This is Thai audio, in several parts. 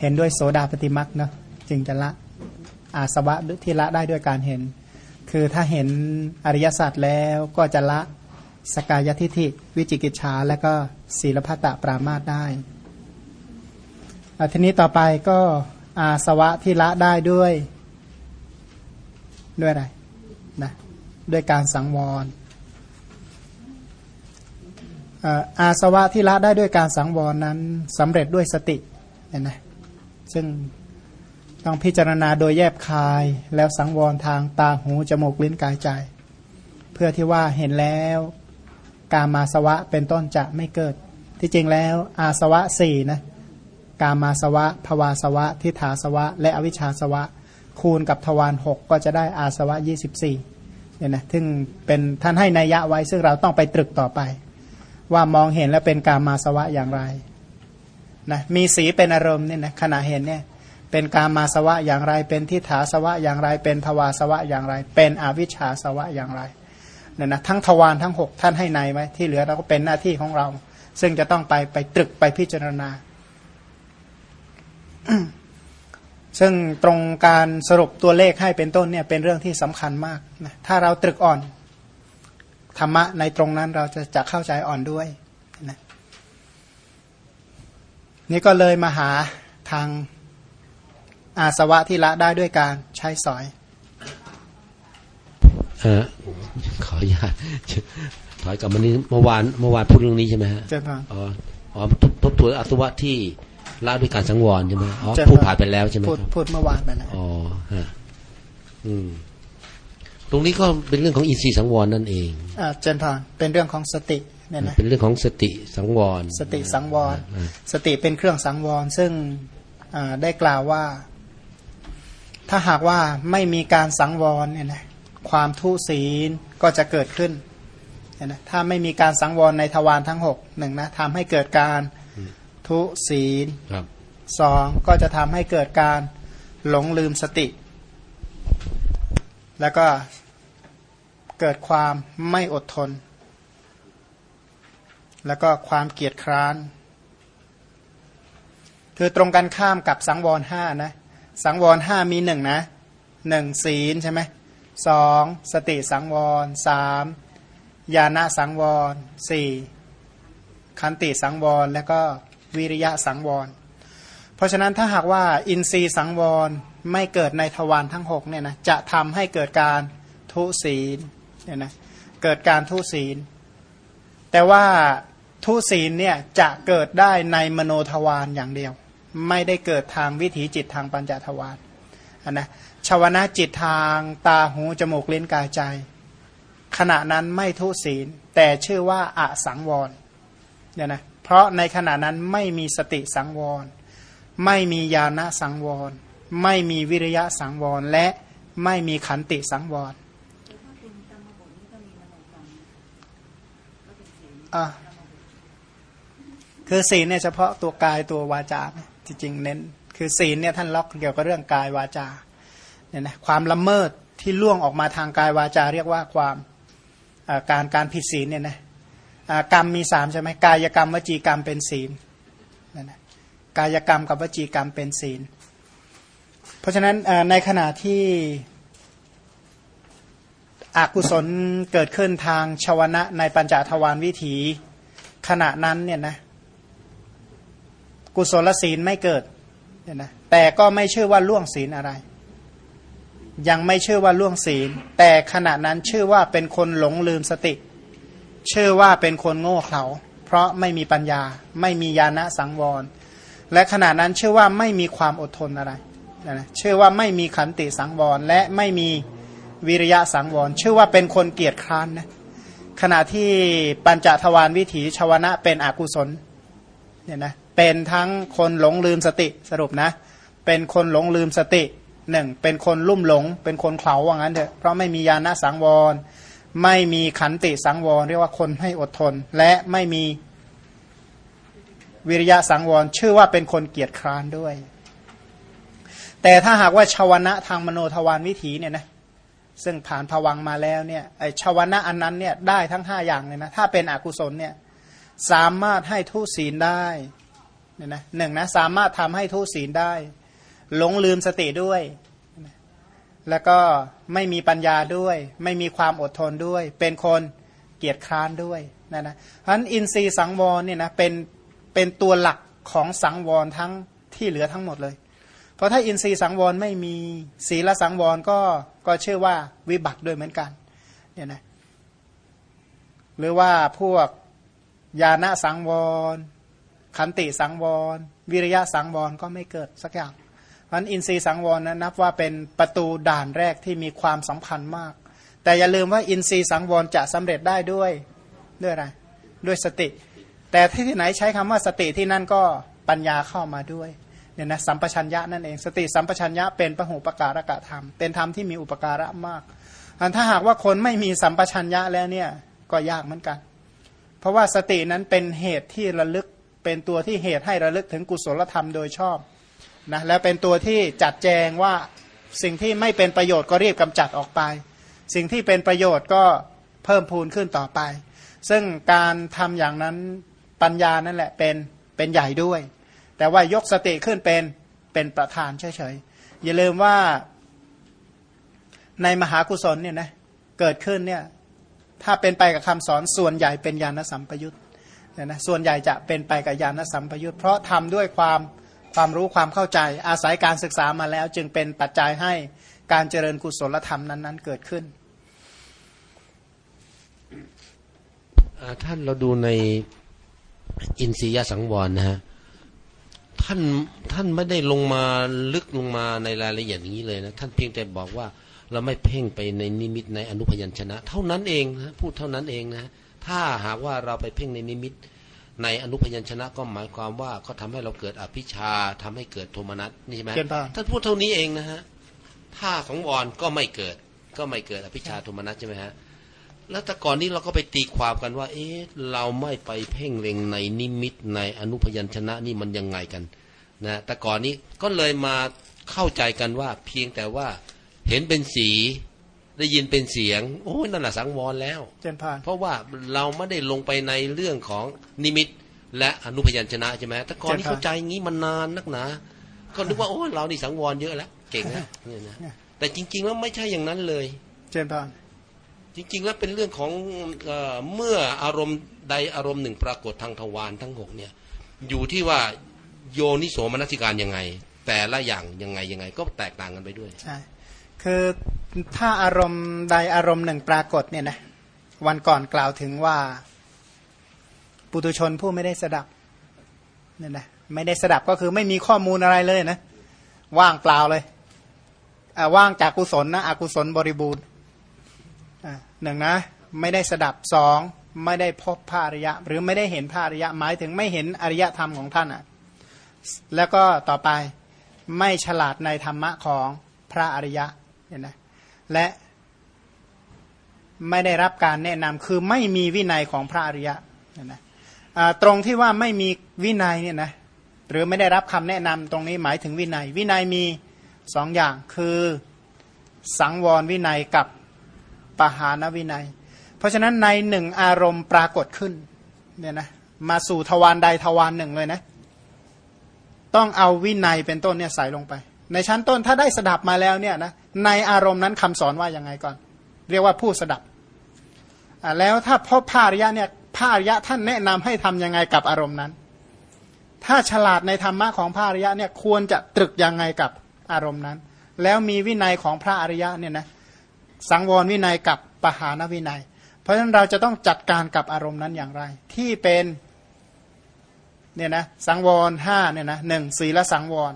เห็นด้วยโสดาปฏิมักเนาะจึงจะละอาสวะที่ละได้ด้วยการเห็น คือถ้าเห็นอริยสัจแล้วก็จะละสกายทิฐิวิจิกิจฉาและก็ศีลพัตตปรามาตได้ทีนี้ต่อไปก็อาสวะที่ละได้ด้วยด้วยอะไรนะด้วยการสังวรอาสวะที่ละได้ด้วยการสังวรนั้นสำเร็จด้วยสติเห็นไหม ซึ่งต้องพิจารณาโดยแยบคาย แล้วสังวรทางตาหูจมูกลิ้นกายใจ เพื่อที่ว่าเห็นแล้วกามาสวะเป็นต้นจะไม่เกิด ที่จริงแล้วอาสวะสี่นะกามาสวะภวาสวะ ทิฏฐาสวะ และอวิชชาสวะ คูณกับทวารหกก็จะได้อาสวะยี่สิบสี่เนี่ยนะซึ่งเป็นท่านให้นัยยะไว้ซึ่งเราต้องไปตรึกต่อไป ว่ามองเห็นแล้วเป็นกามาสวะอย่างไร นะมีสีเป็นอารมณ์เนี่ยนะขณะเห็นเนี่ยเป็นกามาสวะอย่างไร เป็นทิฏฐาสวะอย่างไร เป็นภวาสวะอย่างไร เป็นอวิชชาสวะอย่างไรเนี่ยนะทั้งทวารทั้งหกท่านให้ในไว้ที่เหลือเราก็เป็นหน้าที่ของเรา ซึ่งจะต้องไปไปตรึกไปพิจารณา ซึ่งตรงการสรุปตัวเลขให้เป็นต้นเนี่ยเป็นเรื่องที่สำคัญมากนะถ้าเราตรึกอ่อนธรรมะในตรงนั้นเราจะจะเข้าใจอ่อนด้วยนะ นี่ก็เลยมาหาทางอาสวะที่ละได้ด้วยการใช้สอยอขออนุญาตถอยกลับมานี้เมื่อวานเมื่อวานพูดเรื่องนี้ใช่ไหมฮะใช่ครับอ๋ออ๋อทบทวนอาสวะที่ละด้วยการสังวรใช่ไหมอ๋อพูดผ่านไปแล้วใช่ไหมพูดพูดเมื่อวานไปแล้วอ๋อฮะอืมตรงนี้ก็เป็นเรื่องของอินทรีย์สังวรนั่นเองอ่าเจนพานเป็นเรื่องของสติ เนี่ยนะเป็นเรื่องของสติสังวร สติสังวร สติเป็นเครื่องสังวร ซึ่งได้กล่าวว่า ถ้าหากว่าไม่มีการสังวรเนี่ยนะความทุศีลก็จะเกิดขึ้นนะถ้าไม่มีการสังวรในทวารทั้งหกหนึ่งนะทำให้เกิดการทุศีลสองก็จะทำให้เกิดการหลงลืมสติ แล้วก็เกิดความไม่อดทน แล้วก็ความเกียจคร้าน คือตรงกันข้ามกับสังวรห้านะสังวรห้ามีหนึ่งนะหนึ่งศีลใช่ไหมสองสติสังวรสามญาณสังวรสี่คันติสังวรแล้วก็วิริยะสังวร เพราะฉะนั้นถ้าหากว่าอินทรีย์สังวรไม่เกิดในทวารทั้งหกเนี่ยนะจะทำให้เกิดการทุศีลเนี่ยนะเกิดการทุศีล แต่ว่า ทุศีลเนี่ยจะเกิดได้ในมโนทวารอย่างเดียว ไม่ได้เกิดทางวิถีจิตทางปัญจทวารนนะชาวนะจิตทางตาหูจมูกลิ้นกายใจ ขณะนั้นไม่ทุศีล แต่ชื่อว่าอะสังวรเนี่ยนะเพราะในขณะนั้นไม่มีสติสังวร ไม่มีญาณสังวร ไม่มีวิริยะสังวร และไม่มีขันติสังวรอ่า คือศีลเนี่ยเฉพาะตัวกายตัววาจาจริงๆเน้น คือศีลเนี่ยท่านล็อกเกี่ยวกับเรื่องกายวาจาเนี่ยนะความละเมิดที่ล่วงออกมาทางกายวาจา เรียกว่าความการการผิดศีลเนี่ยนะกรรมมีสามใช่ไหมกายกรรมวจีกรรมเป็นศีลนั่นนะกายกรรมกับวจีกรรมเป็นศีล เพราะฉะนั้นในขณะที่อกุศลเกิดขึ้นทางชวนะในปัญจทวารวิถีขณะนั้นเนี่ยนะ กุศลศีลไม่เกิดเนี่ยนะแต่ก็ไม่ชื่อว่าล่วงศีลอะไร ยังไม่ชื่อว่าล่วงศีล แต่ขณะนั้นชื่อว่าเป็นคนหลงลืมสติ ชื่อว่าเป็นคนโง่เขลาเพราะไม่มีปัญญา ไม่มีญาณสังวร และขณะนั้นชื่อว่าไม่มีความอดทนอะไรนะชื่อว่าไม่มีขันติสังวรและไม่มีวิริยะสังวร ชื่อว่าเป็นคนเกียจคร้านนะขณะที่ปัญจทวารวิถีชาวนะเป็นอกุศลเนี่ยนะ เป็นทั้งคนหลงลืมสติสรุปนะ เป็นคนหลงลืมสติหนึ่งเป็นคนลุ่มหลง เป็นคนเขลาว่างั้นเถอะเพราะไม่มีญาณสังวร ไม่มีขันติสังวร เรียกว่าคนให้อดทน และไม่มีวิริยะสังวร ชื่อว่าเป็นคนเกียจคร้านด้วย แต่ถ้าหากว่าชาวนะทางมโนทวารวิถีเนี่ยนะซึ่งผ่านผวังมาแล้วเนี่ยไอชาวนะอันนั้นเนี่ยได้ทั้งห้าอย่างเลยนะถ้าเป็นอกุศลเนี่ยสามารถให้ทุศีลได้ เนี่ยนะหนึ่งนะสามารถทำให้ทุศีลได้ หลงลืมสติด้วย แล้วก็ไม่มีปัญญาด้วย ไม่มีความอดทนด้วย เป็นคนเกียจคร้านด้วยนะนะเพราะฉะนั้นอินทรีย์สังวรเนี่ยนะเป็นเป็นตัวหลักของสังวรทั้งที่เหลือทั้งหมดเลย เพราะถ้าอินทรีย์สังวรไม่มีศีลสังวรก็ก็เชื่อว่าวิบัติด้วยเหมือนกันเนี่ยนะหรือว่าพวกญาณสังวร ขันติสังวร วิริยะสังวรก็ไม่เกิดสักอย่างเพราะอินทรีย์สังวรนั้นนับว่าเป็นประตูด่านแรกที่มีความสำคัญมาก แต่อย่าลืมว่าอินทรีย์สังวรจะสำเร็จได้ด้วยด้วยอะไรด้วยสติ แต่ที่ไหนใช้คำว่าสติที่นั่นก็ปัญญาเข้ามาด้วยเนี่ยนะสัมปชัญญะนั่นเองสติสัมปชัญญะเป็นปหูปการกะธรรม เป็นธรรมที่มีอุปการะมากถ้าหากว่าคนไม่มีสัมปชัญญะแล้วเนี่ยก็ยากเหมือนกัน เพราะว่าสตินั้นเป็นเหตุที่ระลึก เป็นตัวที่เหตุให้ระลึกถึงกุศลธรรมโดยชอบนะและเป็นตัวที่จัดแจงว่าสิ่งที่ไม่เป็นประโยชน์ก็รีบกำจัดออกไป สิ่งที่เป็นประโยชน์ก็เพิ่มพูนขึ้นต่อไป ซึ่งการทำอย่างนั้นปัญญานั่นแหละเป็นเป็นใหญ่ด้วย แต่ว่ายกสติขึ้นเป็นเป็นประธานเฉยๆอย่าลืมว่าในมหากุศลเนี่ยนะเกิดขึ้นเนี่ยถ้าเป็นไปกับคำสอนส่วนใหญ่เป็นญาณสัมปยุต เนี่ยนะส่วนใหญ่จะเป็นไปกับญาณสัมปยุตเพราะทำด้วยความความรู้ความเข้าใจอาศัยการศึกษามาแล้ว จึงเป็นปัจจัยให้การเจริญกุศลธรรมนั้น ๆ เกิดขึ้นท่านเราดูในอินทรียสังวรนะฮะท่านท่านไม่ได้ลงมาลึกลงมาในรายละเอียดอย่างนี้เลยนะท่านเพียงแต่บอกว่าเราไม่เพ่งไปในนิมิตในอนุพยัญชนะ เท่านั้นเองนะพูดเท่านั้นเองนะ ถ้าหากว่าเราไปเพ่งในนิมิต ในอนุพยัญชนะก็หมายความว่าก็ทำให้เราเกิดอภิชาทำให้เกิดโทมนัสนี่ใช่ไหมท่านพูดเท่านี้เองนะฮะถ้าของวรก็ไม่เกิด ก็ไม่เกิดอภิชาโทมนัสใช่ไหมฮะแล้วแต่ก่อนนี้เราก็ไปตีความกันว่า เอ๊ะเราไม่ไปเพ่งเล็งในนิมิตในอนุพยัญชนะนี่มันยังไงกันนะแต่ก่อนนี้ก็เลยมาเข้าใจกันว่าเพียงแต่ว่าเห็นเป็นสี ได้ยินเป็นเสียง โอ้นั่นแหละสังวรแล้วเจนพานเพราะว่าเราไม่ได้ลงไปในเรื่องของนิมิต และอนุพยัญชนะใช่ไหมแต่ก่อนนี้เข้าใจงี้มานานนักหนา ก็นึกว่าโอ้เรานี่สังวรเยอะแล้วเก่งนะเนี่ยนะแต่จริง ๆ แล้วไม่ใช่อย่างนั้นเลย เจนพานจริง ๆ แล้วเป็นเรื่องของเอเมื่ออารมณ์ใดอารมณ์หนึ่งปรากฏทางทวารทั้งหกเนี่ย อยู่ที่ว่าโยนิโสมนสิการยังไง แต่ละอย่างยังไงยังไง ก็แตกต่างกันไปด้วยใช่ คือถ้าอารมณ์ใดอารมณ์หนึ่งปรากฏเนี่ยนะวันก่อนกล่าวถึงว่า ปุตุชนผู้ไม่ได้สดับเนี่ยนะไม่ได้สดับก็คือไม่มีข้อมูลอะไรเลยนะ ว่างเปล่าเลยว่างจากกุศลนะอกุศลบริบูรณ์หนึ่งนะ ไม่ได้สดับสองไม่ได้พบพระอริยะ หรือไม่ได้เห็นพระอริยะหมายถึงไม่เห็นอริยธรรมของท่านอะแล้วก็ต่อไปไม่ฉลาดในธรรมะของพระอริยะ เนี่ยนะและไม่ได้รับการแนะนำคือไม่มีวินัยของพระอริยะเนี่ยนะตรงที่ว่าไม่มีวินัยเนี่ยนะหรือไม่ได้รับคำแนะนำตรงนี้หมายถึงวินัย วินัยมีสองอย่างคือสังวรวินัยกับปหานวินัย เพราะฉะนั้นในหนึ่งอารมณ์ปรากฏขึ้นเนี่ยนะมาสู่ทวารใดทวารหนึ่งเลยนะ ต้องเอาวินัยเป็นต้นเนี่ยใส่ลงไป ในชั้นต้นถ้าได้สดับมาแล้วเนี่ยนะ ในอารมณ์นั้นคำสอนว่ายังไงก่อน เรียกว่าผู้สดับแล้วถ้าพบพระอริยะเนี่ยพระอริยะท่านแนะนำให้ทํำยังไงกับอารมณ์นั้น ถ้าฉลาดในธรรมะของพระอริยะเนี่ยควรจะตรึกยังไงกับอารมณ์นั้น แล้วมีวินัยของพระอริยะเนี่ยนะสังวรวินัยกับปหานวินัย เพราะฉะนั้นเราจะต้องจัดการกับอารมณ์นั้นอย่างไร ที่เป็นเนี่ยนะสังวรห้าเนี่ยนะหนึ่งศีลสังวร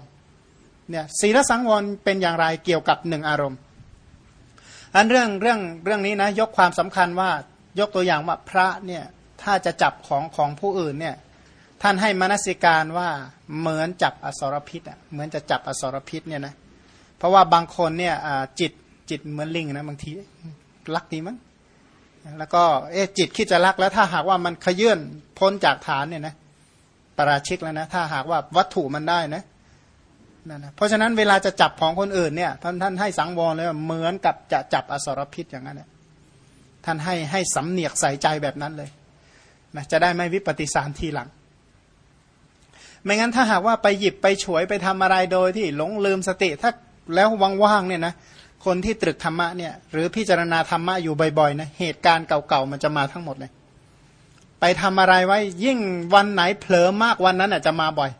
เนี่ยศีลสังวรเป็นอย่างไรเกี่ยวกับหนึ่งอารมณ์ อันเรื่องเรื่องเรื่องนี้นะยกความสำคัญว่ายกตัวอย่างว่าพระเนี่ยถ้าจะจับของของผู้อื่นเนี่ยท่านให้มนสิการว่าเหมือนจับอสรพิษอะเหมือนจะจับอสรพิษเนี่ยนะเพราะว่าบางคนเนี่ยจิตจิตเหมือนลิงนะบางทีรักดีมั้งแล้วก็เอ๊จิตคิดจะรักแล้วถ้าหากว่ามันขยื่นพ้นจากฐานเนี่ยนะปราชิกแล้วนะถ้าหากว่าวัตถุมันได้นะ นั่นนะเพราะฉะนั้นเวลาจะจับของคนอื่นเนี่ยท่านท่านให้สังวรเลยเหมือนกับจะจับอสรพิษอย่างนั้นท่านให้ให้สำเนียกใส่ใจแบบนั้นเลยนะจะได้ไม่วิปฏิสารทีหลัง ไม่งั้นถ้าหากว่าไปหยิบไปฉวยไปทำอะไรโดยที่หลงลืมสติถ้าแล้วว่างๆเนี่ยนะคนที่ตรึกธรรมะเนี่ยหรือพิจารณาธรรมะอยู่บ่อยๆนะเหตุการณ์เก่าๆมันจะมาทั้งหมดเลย ไปทำอะไรไว้ยิ่งวันไหนเผลอมากวันนั้นอะจะมาบ่อย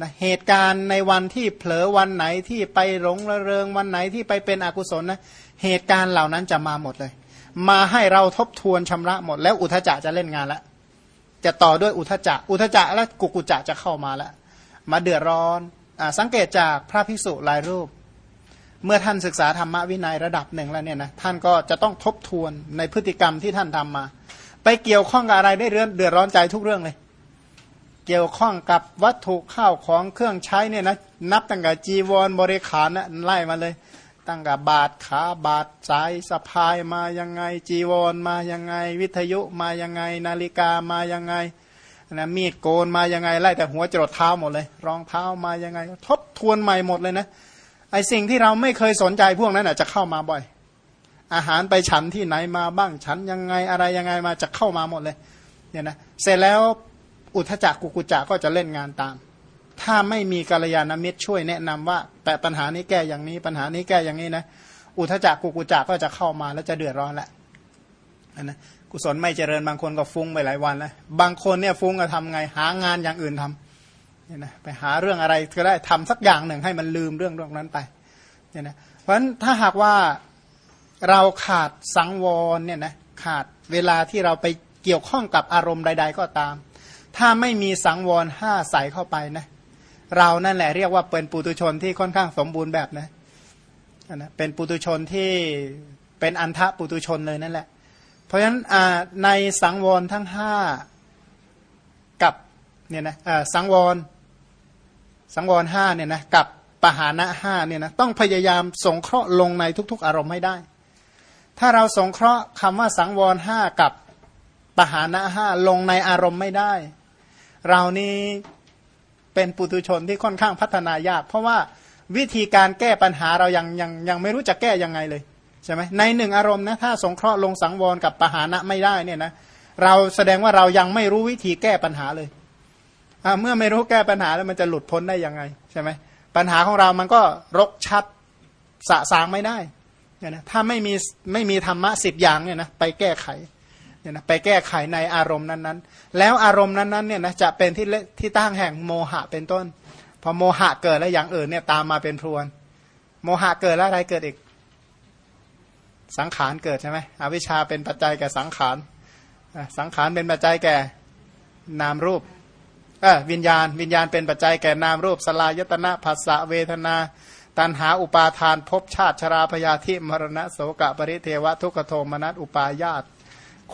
นะเหตุการณ์ในวันที่เผลอวันไหนที่ไปหลงระเริงวันไหนที่ไปเป็นอกุศลนะเหตุการณ์เหล่านั้นจะมาหมดเลย มาให้เราทบทวนชำระหมด แล้วอุทจจะจะเล่นงานแล้วจะต่อด้วยอุทจจะอุทจจะและกุกุจะจะเข้ามาแล้วมาเดือดร้อนอสังเกตจากพระภิกษุหลายรูป เมื่อท่านศึกษาธรรมวินัยระดับหนึ่งแล้วเนี่ยนะท่านก็จะต้องทบทวนในพฤติกรรมที่ท่านทำมา ไปเกี่ยวข้องกับอะไรได้เรื่องเดือดร้อนใจทุกเรื่องเลย เกี่ยวข้องกับวัตถุข้าวของเครื่องใช้เนี่ยนะนับตั้งแต่จีวรบริขารนะไล่มาเลย ตั้งแต่บาทขาบาทสายสะพายมายังไง จีวรมายังไง วิทยุมายังไง นาฬิกามายังไงนะมีดโกนมายังไงไล่แต่หัวจรดเท้าหมดเลย รองเท้ามายังไง ทบทวนใหม่หมดเลยนะไอสิ่งที่เราไม่เคยสนใจพวกนั้นจะเข้ามาบ่อย อาหารไปฉันที่ไหนมาบ้างฉันยังไงอะไรยังไงมาจะเข้ามาหมดเลยเนี่ยนะเสร็จแล้ว อุทจักกุกุจักก็จะเล่นงานตาม ถ้าไม่มีกัลยาณมิตรช่วยแนะนำว่า แต่ปัญหานี้แก้อย่างนี้ปัญหานี้แก้อย่างนี้นะอุทจักกุกุจักก็จะเข้ามาแล้วจะเดือดร้อนแหละนะกุศลไม่เจริญบางคนก็ฟุ้งไปหลายวันแล้วบางคนเนี่ยฟุ้งก็ทำไงหางานอย่างอื่นทำเนี่ยนะไปหาเรื่องอะไรก็ได้ทำสักอย่างหนึ่งให้มันลืมเรื่องเรื่องนั้นไปเนี่ยนะเพราะฉะนั้นถ้าหากว่าเราขาดสังวรเนี่ยนะขาดเวลาที่เราไปเกี่ยวข้องกับอารมณ์ใด ๆ ก็ตาม ถ้าไม่มีสังวรห้าใส่เข้าไปนะ เรานั่นแหละเรียกว่าเป็นปุตุชนที่ค่อนข้างสมบูรณ์แบบนะนะเป็นปุตุชนที่เป็นอันทะปุตุชนเลยนั่นแหละ เพราะฉะนั้นในสังวรทั้งห้ากับเนี่ยนะสังวรสังวรห้าเนี่ยนะกับปหานะห้าเนี่ยนะต้องพยายามสงเคราะห์ลงในทุก ๆ อารมณ์ให้ได้ ถ้าเราสงเคราะห์คำว่าสังวรห้ากับปหานะห้าลงในอารมณ์ไม่ได้ เรานี่เป็นปุตุชนที่ค่อนข้างพัฒนายาก เพราะว่าวิธีการแก้ปัญหาเรายังยังยังไม่รู้จะแก้ยังไงเลยใช่ไหมในหนึ่งอารมณ์นะถ้าสงเคราะห์ลงสังวรกับปหานะไม่ได้เนี่ยนะเราแสดงว่าเรายังไม่รู้วิธีแก้ปัญหาเลยเมื่อไม่รู้แก้ปัญหาแล้วมันจะหลุดพ้นได้ยังไงใช่ไหมปัญหาของเรามันก็รกชัดสะสางไม่ได้เนี่ยนะถ้าไม่มีไม่มีธรรมะสิบอย่างเนี่ยนะไปแก้ไข เนี่ยนะไปแก้ไขในอารมณ์นั้นๆ แล้วอารมณ์นั้นๆเนี่ยนะจะเป็นที่ที่ตั้งแห่งโมหะเป็นต้น พอโมหะเกิดแล้วอย่างอื่นเนี่ยตามมาเป็นพรวน โมหะเกิดแล้วอะไรเกิดอีก สังขารเกิดใช่ไหมอวิชชาเป็นปัจจัยแก่สังขารสังขารเป็นปัจจัยแก่นามรูปวิญญาณ วิญญาณเป็นปัจจัยแก่นามรูปสลายตนะภาษะเวทนา ตันหาอุปาทานภพชาติชราพยาธิมรณะโสกะปริเทวะทุกขโทมนัสอุปายาต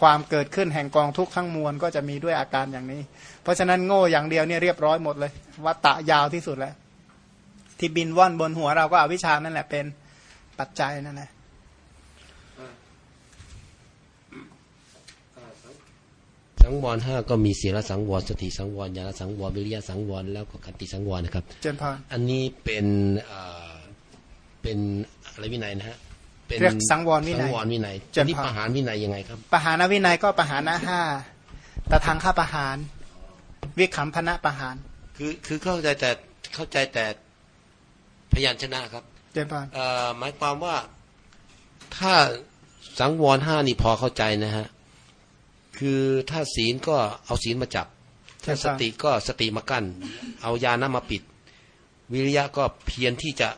ความเกิดขึ้นแห่งกองทุกข้างมวลก็จะมีด้วยอาการอย่างนี้ เพราะฉะนั้นโง่อย่างเดียวเนี่ยเรียบร้อยหมดเลยวัตตะยาวที่สุดแล้ว ที่บินว่อนบนหัวเราก็อวิชานั่นแหละเป็นปัจจัยนั่นแหละสังวรห้าก็มีศีลสังวรสติสังวรญาณสังวรวิริยะสังวรแล้วก็ขันติสังวรนะครับเจนพานอันนี้เป็นเป็นอะไรวินัยนะฮะ เป็นเรียกสังวรวินัยสังวรวินัยนี่ประหารวินัยยังไงครับประหารวินัยก็ประหารนะห้าแต่ทางข้าประหารวิคัมพนะประหาร คือคือเข้าใจแต่เข้าใจแต่พยัญชนะครับเจนพานหมายความว่าถ้าสังวรห้านี่พอเข้าใจนะฮะคือถ้าศีลก็เอาศีลมาจับ ถ้าสติก็สติมากั้น เอายานะมาปิด วิริยะก็เพียรที่จะ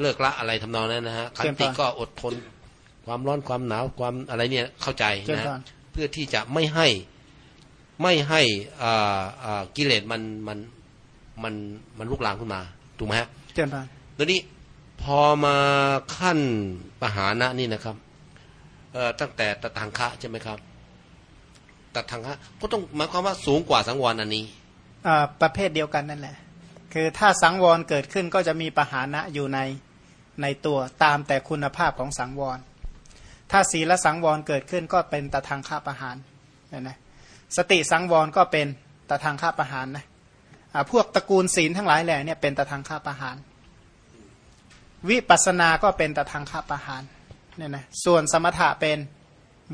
เลิกละอะไรทำนองนั้นนะฮะขันติก็อดทนความร้อนความหนาวความอะไรเนี่ยเข้าใจนะเพื่อที่จะไม่ให้ไม่ให้อ่าอ่ากิเลสมันมันมันมันลุกลามขึ้นมาถูกไหมฮะเจนพานตอนนี้พอมาขั้นปหานะนี่นะครับเอ่อตั้งแต่ตะทางคะใช่ไหมครับตัดทางฮะก็ต้องหมายความว่าสูงกว่าสังวรอันนี้อ่าประเภทเดียวกันนั่นแหละ คือถ้าสังวรเกิดขึ้นก็จะมีปหานะอยู่ใน ในตัวตามแต่คุณภาพของสังวร ถ้าศีลสังวรเกิดขึ้นก็เป็นตะทางข้าประหารนะนะสติสังวรก็เป็นตะทางข้าประหารนะพวกตระกูลศีลทั้งหลายแหล่เนี่ยเป็นตะทางข้าประหาร วิปัสสนาก็เป็นตะทางข้าประหารเนี่ยนะส่วนสมถะเป็น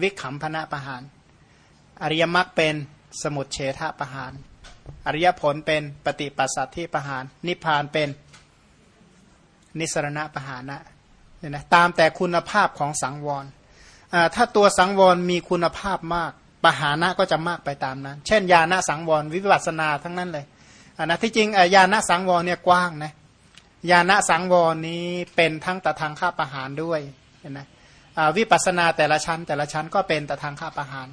วิขำพนะประหาร อริยมรรคเป็นสมุดเฉทะประหาร อริยผลเป็นปฏิปัสสัตที่ประหาร นิพพานเป็น นิสรณะปหานะเนี่ยนะตามแต่คุณภาพของสังวรถ้าตัวสังวรมีคุณภาพมากปหานะก็จะมากไปตามนั้น เช่น ญาณสังวรวิปัสนาทั้งนั้นเลยนนะที่จริงญาณสังวรเนี่ยกว้างนะญาณสังวรนี้เป็นทั้งตะทางข้าประหารด้วยเห็นไหมวิปัสนาแต่ละชั้น แต่ละชั้นก็เป็นตะทางข้าประหาร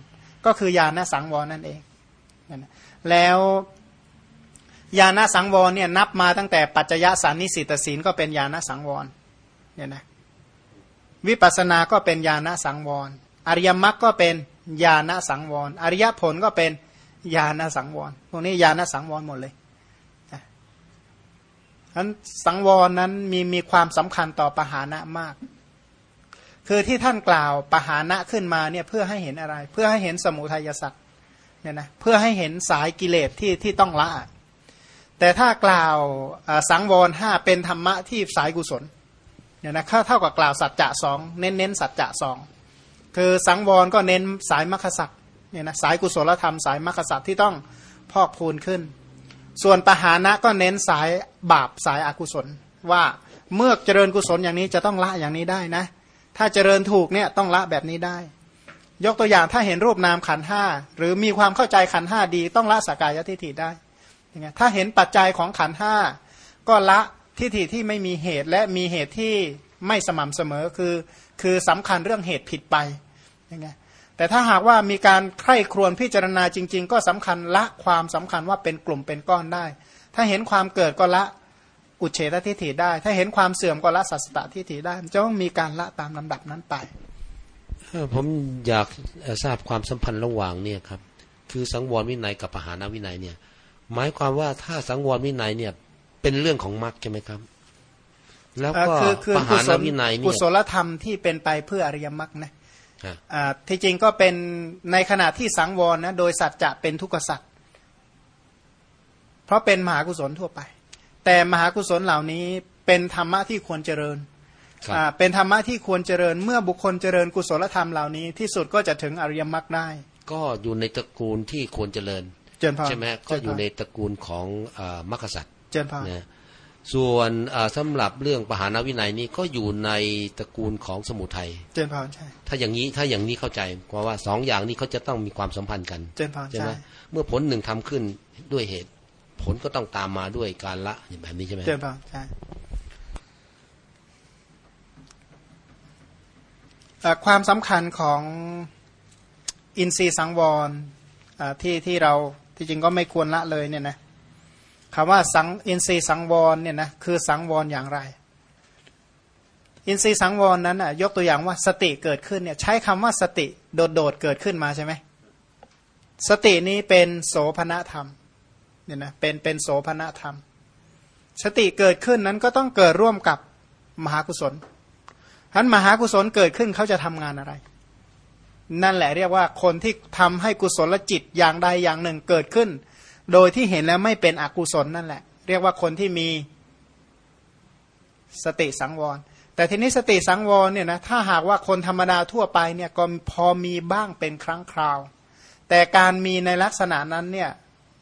ก็คือญาณสังวรนั่นเอง แล้ว ญาณสังวรเนี่ยนับมาตั้งแต่ปัจจยสันนิสิตศีลก็เป็นญาณสังวรเนี่ยนะวิปัสสนาก็เป็นญาณสังวร อริยมรรคก็เป็นญาณสังวร อริยผลก็เป็นญาณสังวรพวกนี้ญาณสังวรหมดเลยนั้นสังวรนั้นมีมีความสำคัญต่อปหานะมาก คือที่ท่านกล่าวปหานะขึ้นมาเนี่ยเพื่อให้เห็นอะไร เพื่อให้เห็นสมุทัยสัตว์เนี่ยนะเพื่อให้เห็นสายกิเลสที่ที่ต้องละ แต่ถ้ากล่าวสังวรห้าเป็นธรรมะที่สายกุศลเนี่ยนะเท่ากับกล่าวสัจจะสองเน้นเน้นสัจจะสองคือสังวรก็เน้นสายมรรคสัตว์เนี่ยนะสายกุศลธรรมสายมรรคสัตว์ที่ต้องพอกพูนขึ้น ส่วนปหานะก็เน้นสายบาปสายอากุศล ว่าเมื่อเจริญกุศลอย่างนี้จะต้องละอย่างนี้ได้นะ ถ้าเจริญถูกเนี่ยต้องละแบบนี้ได้ ยกตัวอย่างถ้าเห็นรูปนามขันห้าหรือมีความเข้าใจขันห้าดีต้องละสกายทิฏฐิได้ ถ้าเห็นปัจจัยของขันห้าก็ละทิฏฐิที่ไม่มีเหตุและมีเหตุที่ไม่สม่ำเสมอคือ คือสำคัญเรื่องเหตุผิดไปยังไงแต่ถ้าหากว่ามีการใคร่ครวญพิจารณาจริง ๆ ก็สำคัญละความสำคัญว่าเป็นกลุ่มเป็นก้อนได้ ถ้าเห็นความเกิดก็ละอุเฉตทิฏฐิได้ ถ้าเห็นความเสื่อมก็ละสัสตตทิฏฐิได้จะต้องมีการละตามลำดับนั้นไปผมอยากทราบความสัมพันธ์ระหว่างเนี่ยครับ คือสังวรวินัยกับปหานาวินัยเนี่ย หมายความว่าถ้าสังวรวินัยเนี่ย เป็นเรื่องของมรรคใช่ไหมครับ แล้วก็ปหานวินัยนี่กุศลธรรมที่เป็นไปเพื่ออริยมรรคนะที่จริงก็เป็นในขณะที่สังวรนะโดยสัจจะเป็นทุกขสัจเพราะเป็นมหากุศลทั่วไป แต่มหากุศลเหล่านี้เป็นธรรมะที่ควรเจริญเป็นธรรมะที่ควรเจริญ เมื่อบุคคลเจริญกุศลธรรมเหล่านี้ที่สุดก็จะถึงอริยมรรคได้ ก็อยู่ในตระกูลที่ควรเจริญ ใช่ไหมก็อยู่ในตระกูลของมรรคสัตว์เจริญพรส่วนสำหรับเรื่องปหานวินัยนี้ก็อยู่ในตระกูลของสมุทัยเจนพรใช่ถ้าอย่างนี้ถ้าอย่างนี้เข้าใจเพราะว่าสองอย่างนี้เขาจะต้องมีความสัมพันธ์กันเจนพรใช่ไหมเมื่อผลหนึ่งทำขึ้นด้วยเหตุ ผลก็ต้องตามมาด้วยการละอย่างแบบนี้ใช่ไหมเจนพรใช่ความสำคัญของอินทรีย์สังวรที่ที่เรา ที่จริงก็ไม่ควรละเลยเนี่ยนะคำว่าสังอินทรีย์สังวรเนี่ยนะคือสังวรอย่างไร อินทรีย์สังวรนั้นอะยกตัวอย่างว่าสติเกิดขึ้นเนี่ยใช้คำว่าสติโดดๆเกิดขึ้นมาใช่ไหมสตินี้เป็นโสภณธรรมเนี่ยนะเป็นเป็นโสภณธรรม สติเกิดขึ้นนั้นก็ต้องเกิดร่วมกับมหากุศลท่านมหากุศลเกิดขึ้นเขาจะทำงานอะไร นั่นแหละเรียกว่าคนที่ทำให้กุศลจิตอย่างใดอย่างหนึ่งเกิดขึ้น โดยที่เห็นแล้วไม่เป็นอกุศลนั่นแหละ เรียกว่าคนที่มีสติสังวร แต่ทีนี้สติสังวรเนี่ยนะถ้าหากว่าคนธรรมดาทั่วไปเนี่ยก็พอมีบ้างเป็นครั้งคราว แต่การมีในลักษณะนั้นเนี่ย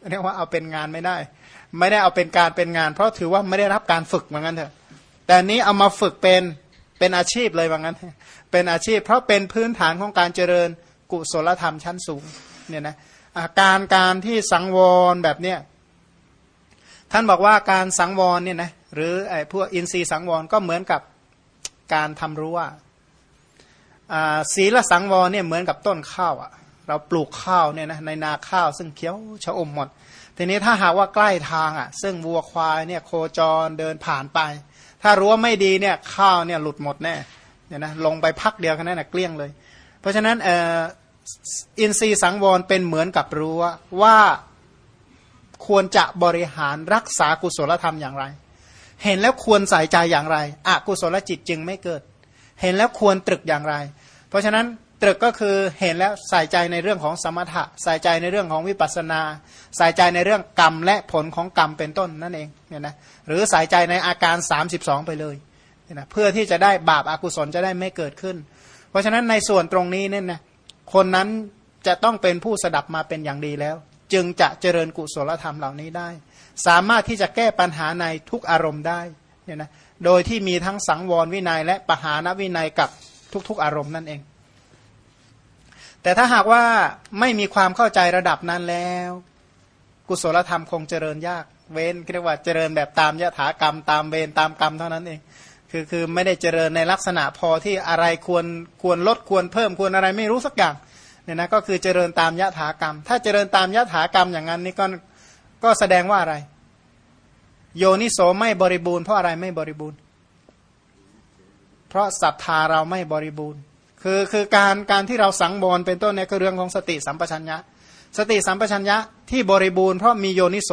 เรียกว่าเอาเป็นงานไม่ได้ ไม่ได้เอาเป็นการเป็นงาน เพราะถือว่าไม่ได้รับการฝึกเหมือนกันเถอะแต่นี้เอามาฝึกเป็น เป็นอาชีพเลยว่างั้น เป็นอาชีพ เพราะเป็นพื้นฐานของการเจริญกุศลธรรมชั้นสูงเนี่ยนะาการการที่สังวรแบบเนี้ยท่านบอกว่าการสังวรเนี่ยนะหรือไอ้พวกอินทรีย์สังวรก็เหมือนกับการทำรั้วศีลสังวรเนี่ยเหมือนกับต้นข้าวอะ เราปลูกข้าวเนี่ยนะในนาข้าวซึ่งเขียวชะอมหมด ทีนี้ถ้าหากว่าใกล้ทางอะ ซึ่งวัวควายเนี่ยโคจรเดินผ่านไป ถ้ารั้วไม่ดีเนี่ยข้าวเนี่ยหลุดหมดแน่เนี่ยนะลงไปพักเดียวแค่นั้นนะเกลี้ยงเลย เพราะฉะนั้นเอ่ออินทรีย์สังวรเป็นเหมือนกับรั้วว่าควรจะบริหารรักษากุศลธรรมอย่างไร เห็นแล้วควรใส่ใจอย่างไรอกุศลจิตจึงไม่เกิด เห็นแล้วควรตรึกอย่างไร เพราะฉะนั้นตรึกก็คือเห็นแล้วใส่ใจในเรื่องของสมถะใส่ใจในเรื่องของวิปัสนา ใส่ใจในเรื่องกรรมและผลของกรรมเป็นต้นนั่นเองเนี่ยนะ หรือใส่ใจในอาการ 32 ไปเลยเนี่ยนะเพื่อที่จะได้บาปอากุศลจะได้ไม่เกิดขึ้น เพราะฉะนั้นในส่วนตรงนี้เนี่ยนะคนนั้นจะต้องเป็นผู้สดับมาเป็นอย่างดีแล้ว จึงจะเจริญกุศลธรรมเหล่านี้ได้ สามารถที่จะแก้ปัญหาในทุกอารมณ์ได้เนี่ยนะโดยที่มีทั้งสังวรวินัยและปหานวินัยกับทุกๆ อารมณ์นั่นเอง แต่ถ้าหากว่าไม่มีความเข้าใจระดับนั้นแล้ว กุศลธรรมคงเจริญยาก เว้นเรียกว่าเจริญแบบตามยถากรรม ตามเวรตามกรรมเท่านั้นเองคือคือไม่ได้เจริญในลักษณะพอที่อะไรควรควรลดควรเพิ่มควรอะไรไม่รู้สักอย่างเนี่ยนะก็คือเจริญตามยถากรรม ถ้าเจริญตามยถากรรมอย่างนั้นนี่ก็ก็แสดงว่าอะไร โยนิโสไม่บริบูรณ์เพราะอะไรไม่บริบูรณ์ เพราะศรัทธาเราไม่บริบูรณ์ คือคือการการที่เราสังวรเป็นต้นเนี่ยคือเรื่องของสติสัมปชัญญะ สติสัมปชัญญะที่บริบูรณ์เพราะมีโยนิโส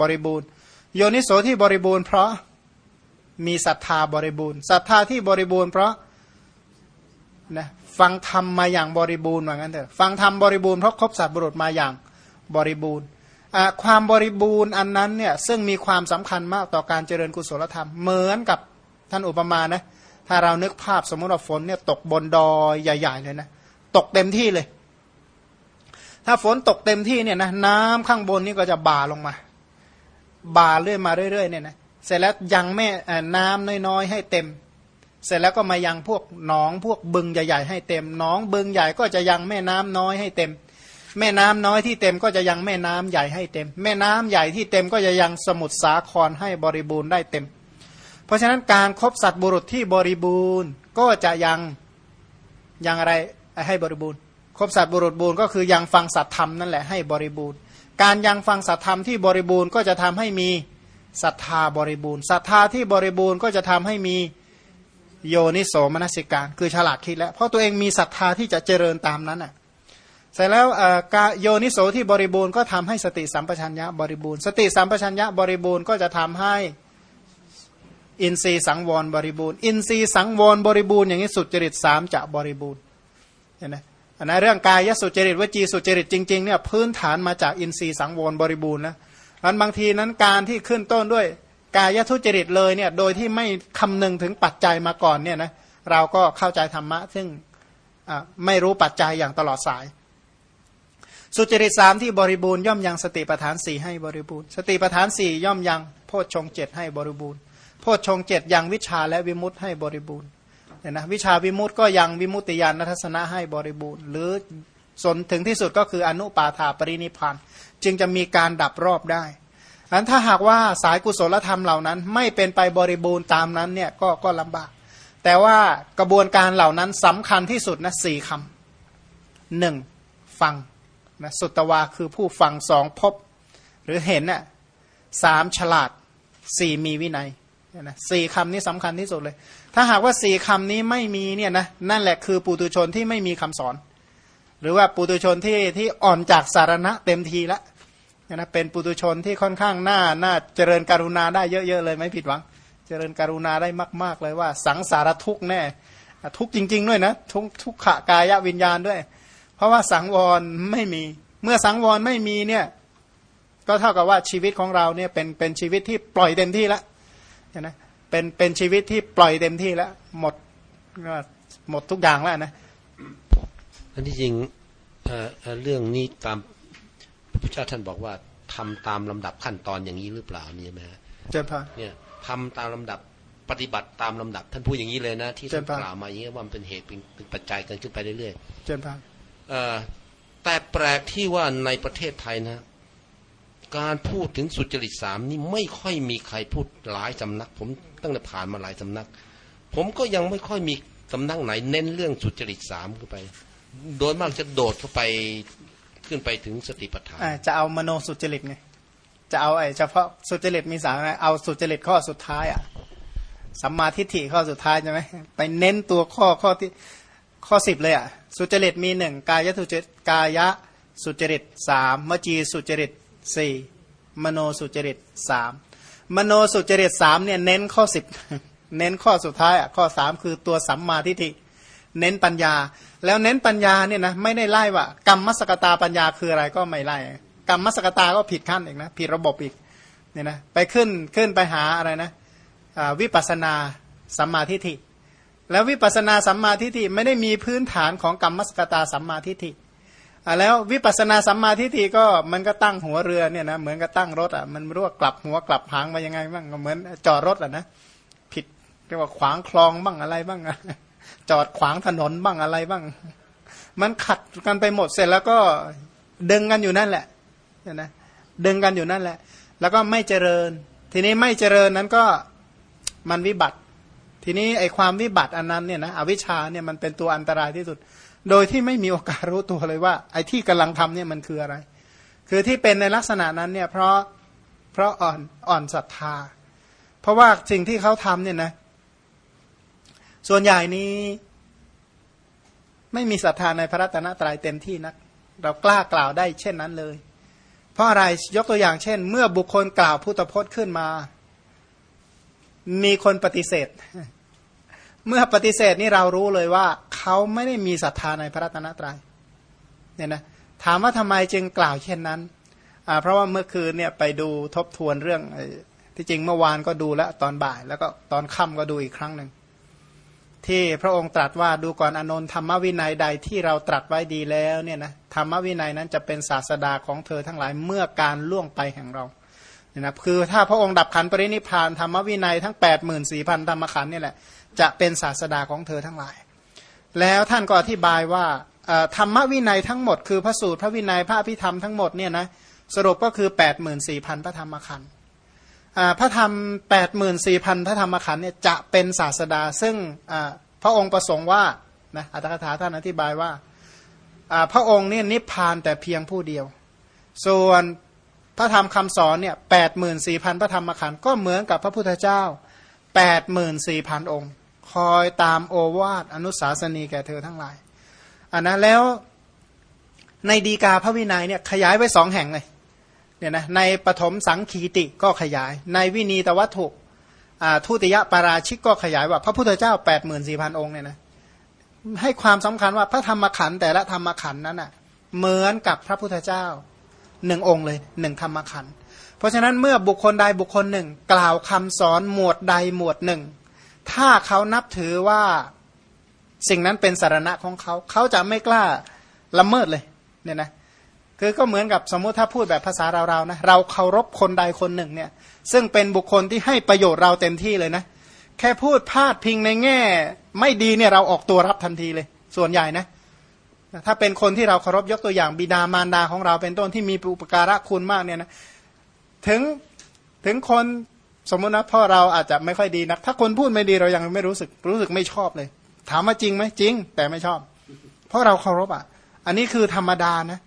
บริบูรณ์ โยนิโสที่บริบูรณ์เพราะมีศรัทธาบริบูรณ์ศรัทธาที่บริบูรณ์เพราะนะฟังธรรมมาอย่างบริบูรณ์ว่างั้นเถอะฟังธรรมบริบูรณ์เพราะครบสัตว์บุรุษมาอย่างบริบูรณ์ความบริบูรณ์อันนั้นเนี่ยซึ่งมีความสำคัญมากต่อการเจริญกุศลธรรม เหมือนกับท่านอุปมานะถ้าเรานึกภาพสมมติว่าฝนเนี่ยตกบนดอยใหญ่ ๆ เลยนะตกเต็มที่เลย ถ้าฝนตกเต็มที่เนี่ยนะน้ำข้างบนนี่ก็จะบ่าลงมา บ่าเรื่อยมาเรื่อยๆเนี่ยนะเสร็จแล้วยังแม่น้ำน้อยๆให้เต็ม เสร็จแล้วก็มายังพวกหนองพวกบึงใหญ่ๆให้เต็มหนองบึงใหญ่ก็จะยังแม่น้ำน้อยให้เต็ม แม่น้ำน้อยที่เต็มก็จะยังแม่น้ำใหญ่ให้เต็ม แม่น้ำใหญ่ที่เต็มก็จะยังสมุทรสาครให้บริบูรณ์ได้เต็ม เพราะฉะนั้นการครบสัตว์บุรุษที่บริบูรณ์ก็จะยังยังอะไรให้บริบูรณ์ครบสัตว์บุรุษบูรณ์ก็คือยังฟังสัตธรรมนั่นแหละให้บริบูรณ์ การยังฟังสัตธรรมที่บริบูรณ์ก็จะทำให้มีศรัทธาบริบูรณ์ศรัทธาที่บริบูรณ์ก็จะทำให้มีโยนิโสมนสิการ คือฉลาดคิดแล้ว เพราะตัวเองมีศรัทธาที่จะเจริญตามนั้นอะเสร็จแล้วโยนิโสที่บริบูรณ์ก็ทำให้สติสัมปชัญญะบริบูรณ์ สติสัมปชัญญะบริบูรณ์ก็จะทำให้อินทรีย์สังวรบริบูรณ์ อินทรีย์สังวรบริบูรณ์อย่างนี้สุจริตสามจะบริบูรณ์เห็นไหม นนั้นเรื่องกายสุจริตวจีสุจริตจริงๆเนี่ยพื้นฐานมาจากอินทรีย์สังวรบริบูรณ์นะมันบางทีนั้นการที่ขึ้นต้นด้วยกายทุจริตเลยเนี่ยโดยที่ไม่คำนึงถึงปัจจัยมาก่อนเนี่ยนะเราก็เข้าใจธรรมะ ซึ่งไม่รู้ปัจจัยอย่างตลอดสาย สุจริตสามที่บริบูรณ์ย่อมยังสติปัฏฐานสี่ให้บริบูรณ์ สติปัฏฐานสี่ย่อมยังโพชฌงเจ็ดให้บริบูรณ์โพชฌงเจ็ดยังวิชาและวิมุตให้บริบูรณ์ เนี่ยนะวิชาวิมุตก็ยังวิมุตติยานทัศนะให้บริบูรณ์หรือสนถึงที่สุดก็คืออนุปาธาปรินิพานจึงจะมีการดับรอบได้นั้นถ้าหากว่าสายกุศลธรรมเหล่านั้น ไม่เป็นไปบริบูรณ์ตามนั้นเนี่ยก็ก็ลำบาก แต่ว่ากระบวนการเหล่านั้นสำคัญที่สุดนะสี่คำหนึ่งฟังนะสุตวาคือผู้ฟังสองพบ หรือเห็นน่ะสามฉลาดสี่มีวินัย นะสี่คำนี้สำคัญที่สุดเลย ถ้าหากว่าสี่คำนี้ไม่มีเนี่ยนะนั่นแหละคือปุตุชนที่ไม่มีคำสอน หรือว่าปุตุชนที่ที่อ่อนจากสารณะเต็มทีแล้วนะเป็นปุตุชนที่ค่อนข้างหน้าหน้าเจริญการุณาได้เยอะๆเลยไม่ผิดหวัง เจริญการุณาได้มาก ๆ เลยว่า สังสารทุกแน่ทุกจริง ๆ ด้วยนะทุกทุกขกายวิญญาณด้วย เพราะว่าสังวรไม่มี เมื่อสังวรไม่มีเนี่ยก็เท่ากับว่าชีวิตของเราเนี่ยเป็นเป็นชีวิตที่ปล่อยเต็มที่แล้ว นะเป็นเป็นชีวิตที่ปล่อยเต็มที่แล้ว หมดหมดทุกอย่างแล้วนะอันที่จริงเรื่องนี้ตามพระเจ้าท่านบอกว่าทำตามลำดับขั้นตอนอย่างนี้หรือเปล่านี่ไหมฮะเจ้าพระเนี่ยทำตามลำดับปฏิบัติตามลำดับ ท่านพูดอย่างนี้เลยนะ ที่ท่านกล่าวมาอย่างนี้ว่ามันเป็นเหตุเป็นปัจจัยกันขึ้นไปเรื่อยๆเจ้าพระแต่แปลกที่ว่าในประเทศไทยนะ การพูดถึงสุจริตสามนี่ไม่ค่อยมีใครพูดหลายสำนัก ผมตั้งแต่ผ่านมาหลายสำนัก ผมก็ยังไม่ค่อยมีสำนักไหน เน้นเรื่องสุจริตสามเข้าไป โดยมากจะโดดเข้าไปขึ้นไปถึงสติปัฏฐานจะเอามโนสุจริตไงจะเอาไอ้เฉพาะสุจริตมีสามเอาสุจริตข้อสุดท้ายอะสัมมาทิฏฐิข้อสุดท้ายใช่ไหมไปเน้นตัวข้อข้อที่ข้อสิบเลยอะสุจริตมีหนึ่งกายสุจริตกายะสุจริตสามมจีสุจริต สี่มโนสุจริตสามมโนสุจริตสามเนี่ยเน้นข้อสิบเน้นข้อสุดท้ายอะข้อสามคือตัวสัมมาทิฏฐิเน้นปัญญา แล้วเน้นปัญญาเนี่ยนะไม่ได้ไล่ว่ากรรมมสกตาปัญญาคืออะไรก็ไม่ไล่กรรมมสกตาก็ผิดขั้นอีกนะผิดระบบอีกเนี่ยนะไปขึ้นขึ้นไปหาอะไรนะวิปัสนาสัมมาทิฏฐิแล้ววิปัสนาสัมมาทิฏฐิไม่ได้มีพื้นฐานของกรรมมสกตาสัมมาทิฏฐิ อ่าแล้ววิปัสนาสัมมาทิฏฐิก็มันก็ตั้งหัวเรือเนี่ยนะเหมือนกับตั้งรถอะมันไม่รู้ว่ากลับหัวกลับหางมายังไงบ้างก็เหมือนจอดรถอะนะผิดเรียกว่าขวางคลองบ้างอะไรบ้างจอดขวางถนนบ้างอะไรบ้าง มันขัดกันไปหมดเสร็จแล้วก็ดึงกันอยู่นั่นแหละเนี่ยนะดึงกันอยู่นั่นแหละ แล้วก็ไม่เจริญ ทีนี้ไม่เจริญนั้นก็มันวิบัติ ทีนี้ไอความวิบัติอันนั้นเนี่ยนะอวิชชาเนี่ยมันเป็นตัวอันตรายที่สุด โดยที่ไม่มีโอกาสรู้ตัวเลยว่า ไอ้ที่กำลังทำเนี่ยมันคืออะไร คือที่เป็นในลักษณะนั้นเนี่ยเพราะเพราะอ่อนอ่อนศรัทธา เพราะว่าสิ่งที่เขาทำเนี่ยนะ ส่วนใหญ่นี้ ไม่มีศรัทธาในพระรัตนตรัยเต็มที่นักเรากล้ากล่าวได้เช่นนั้นเลย เพราะอะไรยกตัวอย่างเช่น เมื่อบุคคลกล่าวพุทธพจน์ขึ้นมา มีคนปฏิเสธ เมื่อปฏิเสธนี่เรารู้เลยว่า เขาไม่ได้มีศรัทธาในพระรัตนตรยัยเนี่ยนะถามว่าทำไมจึงกล่าวเช่นนั้นเพราะว่าเมื่อคืนเนี่ยไปดูทบทวนเรื่องที่จริงเมื่อวานก็ดูแล้วตอนบ่าย แล้วก็ตอนค่ำก็ดูอีกครั้งหนึ่งที่พระองค์ตรัสว่าดูก่อนอนนทธรรมวินัยใดที่เราตรัสไว้ดีแล้วเนี่ยนะธรรมวินัยนั้นจะเป็นศาสดาของเธอทั้งหลายเมื่อการล่วงไปแห่งเราเนี่ยนะคือถ้าพระองค์ดับขันปรินิพานธรรมวินัยทั้ง 8 4 0 0 0ธรรมขันนี่แหละ จะเป็นศาสดาของเธอทั้งหลาย แล้วท่านก็อธิบายว่าธรรมวินัยทั้งหมดคือพระสูตรพระวินัยพระพิธรรมทั้งหมดเนี่ยนะสรุปก็คือ 84,000 พระธรรมขันธ์พระธรรม 84,000 พระธรรมขันธ์เนี่ยจะเป็นศาสดา ซึ่งพระองค์ประสงค์ว่านะอัตถกถาท่านอธิบายว่าพระองค์เนี่ยนิพพานแต่เพียงผู้เดียว ส่วนพระธรรมคำสอนเนี่ยแปดหมื่นสี่พันพระธรรมขันธ์ก็เหมือนกับพระพุทธเจ้าแปดหมื่นสี่พันองค์ คอยตามโอวาทอนุสาสนีแก่เธอทั้งหลายอันนะแล้วในดีกาพระวินัยเนี่ยขยายไว้สองแห่งเลยเนี่ยนะในปฐมสังคีติก็ขยาย ในวินีตวัตถุทุติยปาราชิกก็ขยายว่าพระพุทธเจ้าแปดหมื่นสี่พันองค์เนี่ยนะให้ความสำคัญว่าพระธรรมขันธ์แต่ละธรรมขันธ์นั้นอะเหมือนกับพระพุทธเจ้าหนึ่งองค์เลยหนึ่งธรรมขันธ์เพราะฉะนั้นเมื่อบุคคลใดบุคคลหนึ่ง กล่าวคำสอนหมวดใดหมวดหนึ่ง ถ้าเขานับถือว่าสิ่งนั้นเป็นสารณะของเขา เขาจะไม่กล้าละเมิดเลยเนี่ยนะคือก็เหมือนกับสมมุติถ้าพูดแบบภาษาเราๆนะเราเคารพคนใดคนหนึ่งเนี่ยซึ่งเป็นบุคคลที่ให้ประโยชน์เราเต็มที่เลยนะแค่พูดพาดพิงในแง่ ไม่ดีเนี่ยเราออกตัวรับทันทีเลย ส่วนใหญ่นะถ้าเป็นคนที่เราเคารพยกตัวอย่างบิดามารดาของเราเป็นต้นที่มีอุปการะคุณมากเนี่ยนะถึงถึงคน สมมตินะพ่อเราอาจจะไม่ค่อยดีนัก ถ้าคนพูดไม่ดีเรายังไม่รู้สึกรู้สึกไม่ชอบเลย ถามว่าจริงไหมจริง แต่ไม่ชอบ เพราะเราเคารพอะ อันนี้คือธรรมดานะ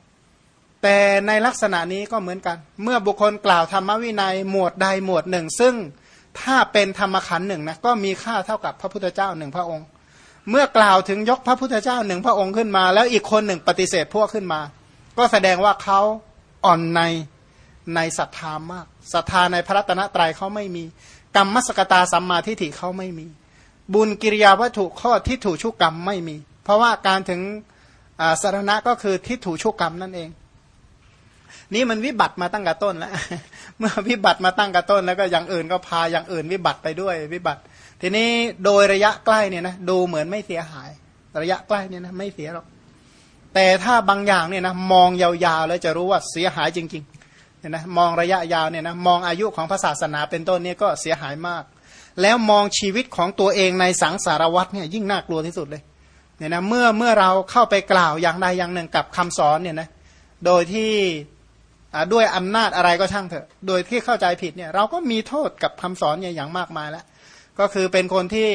แต่ในลักษณะนี้ก็เหมือนกัน เมื่อบุคคลกล่าวธรรมวินัยหมวดใดหมวดหนึ่ง ซึ่งถ้าเป็นธรรมขันหนึ่งนะก็มีค่าเท่ากับพระพุทธเจ้าหนึ่งพระองค์ เมื่อกล่าวถึงยกพระพุทธเจ้าหนึ่งพระองค์ขึ้นมา แล้วอีกคนหนึ่งปฏิเสธพวกขึ้นมา ก็แสดงว่าเขาอ่อนใน ในศรัทธามากศรัทธาในพระรัตนตรัยเขาไม่มี กรรมมสกตาสัมมาทิฏฐิเขาไม่มี บุญกิริยาวัตถุข้อทิฏฐุชุกกรรมไม่มี เพราะว่าการถึงสารณะก็คือทิฏฐุชุกกรรมนั่นเอง นี่มันวิบัติมาตั้งแต่ต้นแล้ว เมื่อวิบัติมาตั้งแต่ต้น แล้วก็อย่างอื่นก็พาอย่างอื่นวิบัติไปด้วยวิบัติ ทีนี้โดยระยะใกล้เนี่ยนะดูเหมือนไม่เสียหาย ระยะใกล้เนี่ยนะไม่เสียหรอกแต่ถ้าบางอย่างเนี่ยนะมองยาวๆแล้วจะรู้ว่าเสียหายจริง ๆ เนี่ยนะมองระยะยาวเนี่ยนะมองอายุของพระศาสนาเป็นต้นเนี่ยก็เสียหายมาก แล้วมองชีวิตของตัวเองในสังสารวัฏเนี่ยยิ่งน่ากลัวที่สุดเลยเนี่ยนะเมื่อเมื่อเราเข้าไปกล่าวอย่างใดอย่างหนึ่งกับคำสอนเนี่ยนะโดยที่ด้วยอำนาจอะไรก็ช่างเถอะ โดยที่เข้าใจผิดเนี่ยเราก็มีโทษกับคำสอนอย่างมากมายแล้ว ก็คือเป็นคนที่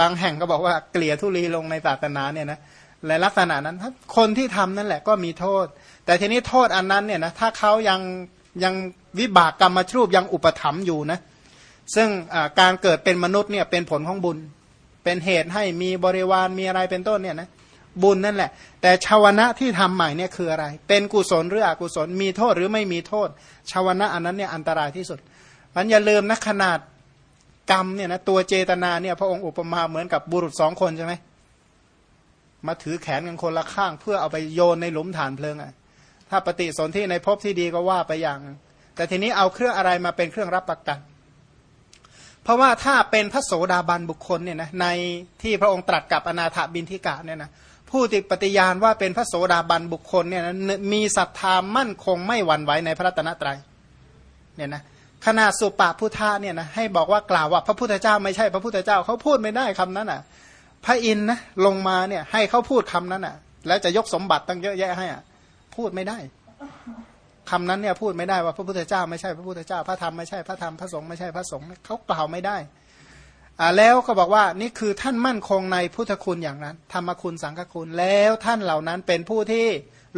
บางแห่งก็บอกว่าเกลี่ยทุลีลงในศาสนาเนี่ยนะและลักษณะนั้นคนที่ทำนั่นแหละก็มีโทษ แต่ทีนี้โทษอันนั้นเนี่ยนะถ้าเขายังยังวิบากกรรมชรูปยังอุปถัมภ์อยู่นะซึ่งการเกิดเป็นมนุษย์เนี่ยเป็นผลของบุญ เป็นเหตุให้มีบริวารมีอะไรเป็นต้นเนี่ยนะบุญนั่นแหละ แต่ชาวนะที่ทำใหม่เนี่ยคืออะไร เป็นกุศลหรืออกุศลมีโทษหรือไม่มีโทษ ชาวนะอันนั้นเนี่ยอันตรายที่สุดมันอย่าลืมนะขนาดกรรมเนี่ยนะตัวเจตนาเนี่ยพระองค์อุปมาเหมือนกับบุรุษสองคนใช่ไหมมาถือแขนกันคนละข้าง เพื่อเอาไปโยนในหลุมฐานเพลิงอะ ถ้าปฏิสนธิในภพที่ดีก็ว่าไปอย่าง แต่ทีนี้เอาเครื่องอะไรมาเป็นเครื่องรับประกัน เพราะว่าถ้าเป็นพระโสดาบันบุคคลเนี่ยนะในที่พระองค์ตรัสกับอนาถบินทิกะเนี่ยนะผู้ติปฏิญาณว่าเป็นพระโสดาบันบุคคลเนี่ยนะมีศรัทธามั่นคงไม่หวั่นไหวในพระรัตนตรัยเนี่ยนะขนาดสุปาพุทธะเนี่ยนะให้บอกว่ากล่าวว่าพระพุทธเจ้าไม่ใช่พระพุทธเจ้าเขาพูดไม่ได้คำนั้นอะ พระอินทร์นะลงมาเนี่ยให้เขาพูดคำนั้นอะ แล้วจะยกสมบัติตั้งเยอะแยะให้อะ พูดไม่ได้คำนั้นเนี่ยพูดไม่ได้ว่าพระพุทธเจ้าไม่ใช่พระพุทธเจ้า พระธรรมไม่ใช่พระธรรมพระสงฆ์ไม่ใช่พระสงฆ์เขากล่าวไม่ได้อ่าแล้วก็บอกว่านี่คือท่านมั่นคงในพุทธคุณอย่างนั้น ธรรมคุณสังฆคุณแล้วท่านเหล่านั้นเป็นผู้ที่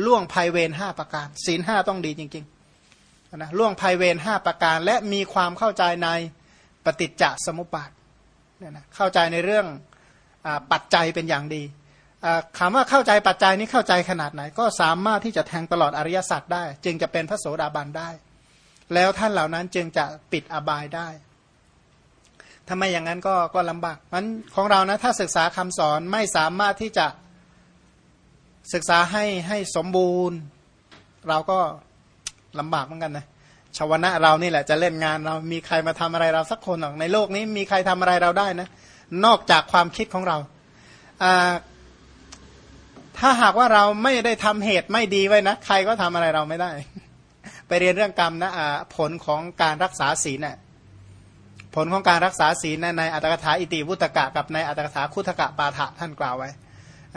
ล่วงภัยเวรห้าประการศีลห้าต้องดีจริงๆนะล่วงภัยเวรห้าประการ และมีความเข้าใจในปฏิจจสมุปบาทเนี่ยนะเข้าใจในเรื่องอปัจจัยเป็นอย่างดี คำว่าเข้าใจปัจจัยนี้เข้าใจขนาดไหน ก็สามารถที่จะแทงตลอดอริยสัจได้ จึงจะเป็นพระโสดาบันได้ แล้วท่านเหล่านั้นจึงจะปิดอบายได้ถ้าไมอย่างนั้นก็ก็ลำบากมันของเรานะถ้าศึกษาคำสอนไม่สามารถที่จะศึกษาให้ให้สมบูรณ์ เราก็ลำบากเหมือนกันนะชาวนะเรานี่แหละจะเล่นงานเรามีใครมาทำอะไรเราสักคนหรอกในโลกนี้มีใครทำอะไรเราได้นะ นอกจากความคิดของเราอ่า ถ้าหากว่าเราไม่ได้ทำเหตุไม่ดีไว้นะ ใครก็ทำอะไรเราไม่ได้ ไปเรียนเรื่องกรรมนะะผลของการรักษาศีลเนะ่ยผลของการรักษาศีลในอัตถกถาอิติวุตกะกับในอัตถกถาคุถกะปาฐะท่านกล่าวไว้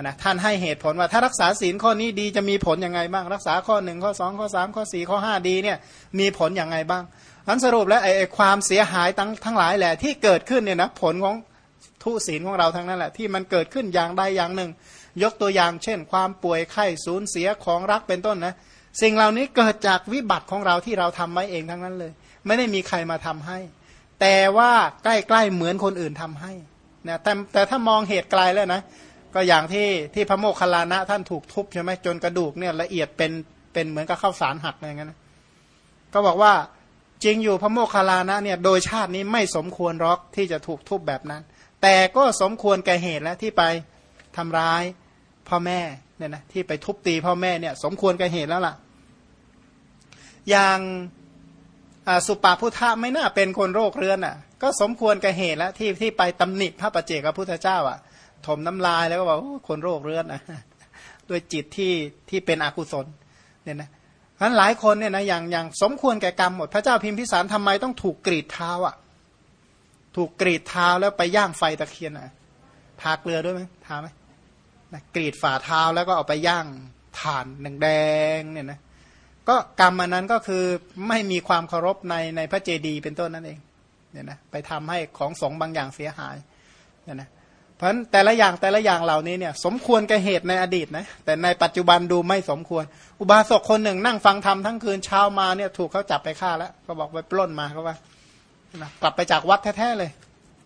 นะท่านให้เหตุผลว่าถ้ารักษาศีลข้อนี้ดีจะมีผลยังไงบ้าง รักษาข้อหนึ่งข้อสองข้อสามข้อสี่ข้อห้าดีเนี่ยมีผลยังไงบ้างอันสรุปแล้วไอ้ความเสียหายทั้งทั้งหลายแหละที่เกิดขึ้นเนี่ยนะผลของทุศีลของเราทั้งนั้นแหละที่มันเกิดขึ้นอย่างใดอย่างหนึ่ง ยกตัวอย่างเช่น ความป่วยไข้สูญเสียของรักเป็นต้นนะสิ่งเหล่านี้เกิดจากวิบัติของเราที่เราทำไว้เองทั้งนั้นเลย ไม่ได้มีใครมาทำให้ แต่ว่าใกล้ๆเหมือนคนอื่นทำให้นะแต่แต่ถ้ามองเหตุไกลแล้วนะ ก็อย่างที่ที่พระโมคคัลลานะท่านถูกทุบใช่ไหมจนกระดูกเนี่ยละเอียดเป็นเป็นเหมือนกับข้าวสารหักอะไรเงี้ยนะก็บอกว่าจริงอยู่พระโมคคัลลานะเนี่ยโดยชาตินี้ไม่สมควรรอกที่จะถูกทุบแบบนั้น แต่ก็สมควรแก่เหตุแล้วที่ไป ทำร้ายพ่อแม่เนี่ยนะที่ไปทุบตีพ่อแม่เนี่ยสมควรแก่เหตุแล้วล่ะ อย่างสุปาพุทธะไม่น่าเป็นคนโรคเรื้อนอะ ก็สมควรกับเหตุแล้วที่ที่ไปตำหนิพระประเจกับพุทธเจ้า อะ ถมน้ำลายแล้วก็บอกคนโรคเรื้อนอะด้วยจิตที่ที่เป็นอกุศลเนี่ยนะฉะนั้นหลายคนเนี่ยนะอย่างอย่างสมควรแก่กรรมหมดพระเจ้าพิมพิสารทำไมต้องถูกกรีดเท้าอะ ถูกกรีดเท้าแล้วไปย่างไฟตะเคียนอะทาเกลือด้วยไหมทาไหม นะกรีดฝ่าเท้าแล้วก็เอาไปย่างถ่านแดงๆเนี่ยนะก็กรรมอันนั้นก็คือไม่มีความเคารพในในพระเจดีย์เป็นต้นนั่นเองเนี่ยนะไปทำให้ของสงบางอย่างเสียหายเนี่ยนะเพราะฉะนั้นแต่ละอย่างแต่ละอย่างเหล่านี้เนี่ยสมควรแกับเหตุในอดีตนะแต่ในปัจจุบันดูไม่สมควร อุบาสกคนหนึ่งนั่งฟังธรรมทั้งคืนเช้ามาเนี่ยถูกเขาจับไปฆ่าแล้ว ก็บอกไปปล้นมาเขาว่านะกลับไปจากวัดแท้ๆเลย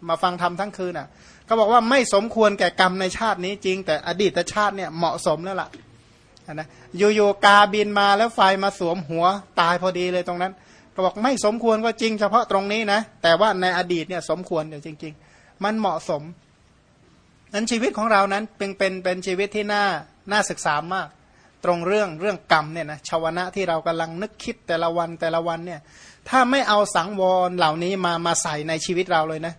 มาฟังธรรมทั้งคืนอะ เขาบอกว่าไม่สมควรแก่กรรมในชาตินี้จริง แต่อดีตชาติเนี่ยเหมาะสมแล้วล่ะนะอยู่ๆกาบินมาแล้วไฟมาสวมหัวตายพอดีเลยตรงนั้นก็บอกไม่สมควรก็จริง เฉพาะตรงนี้นะ แต่ว่าในอดีตเนี่ยสมควรอยู่จริง ๆ มันเหมาะสมนั้นชีวิตของเรานั้นเป็นเป็นเป็นชีวิตที่น่าน่าศึกษามาก ตรงเรื่องเรื่องกรรมเนี่ยนะชาวนะที่เรากำลังนึกคิดแต่ละวันแต่ละวันเนี่ยถ้าไม่เอาสังวรเหล่านี้มามาใส่ในชีวิตเราเลยนะ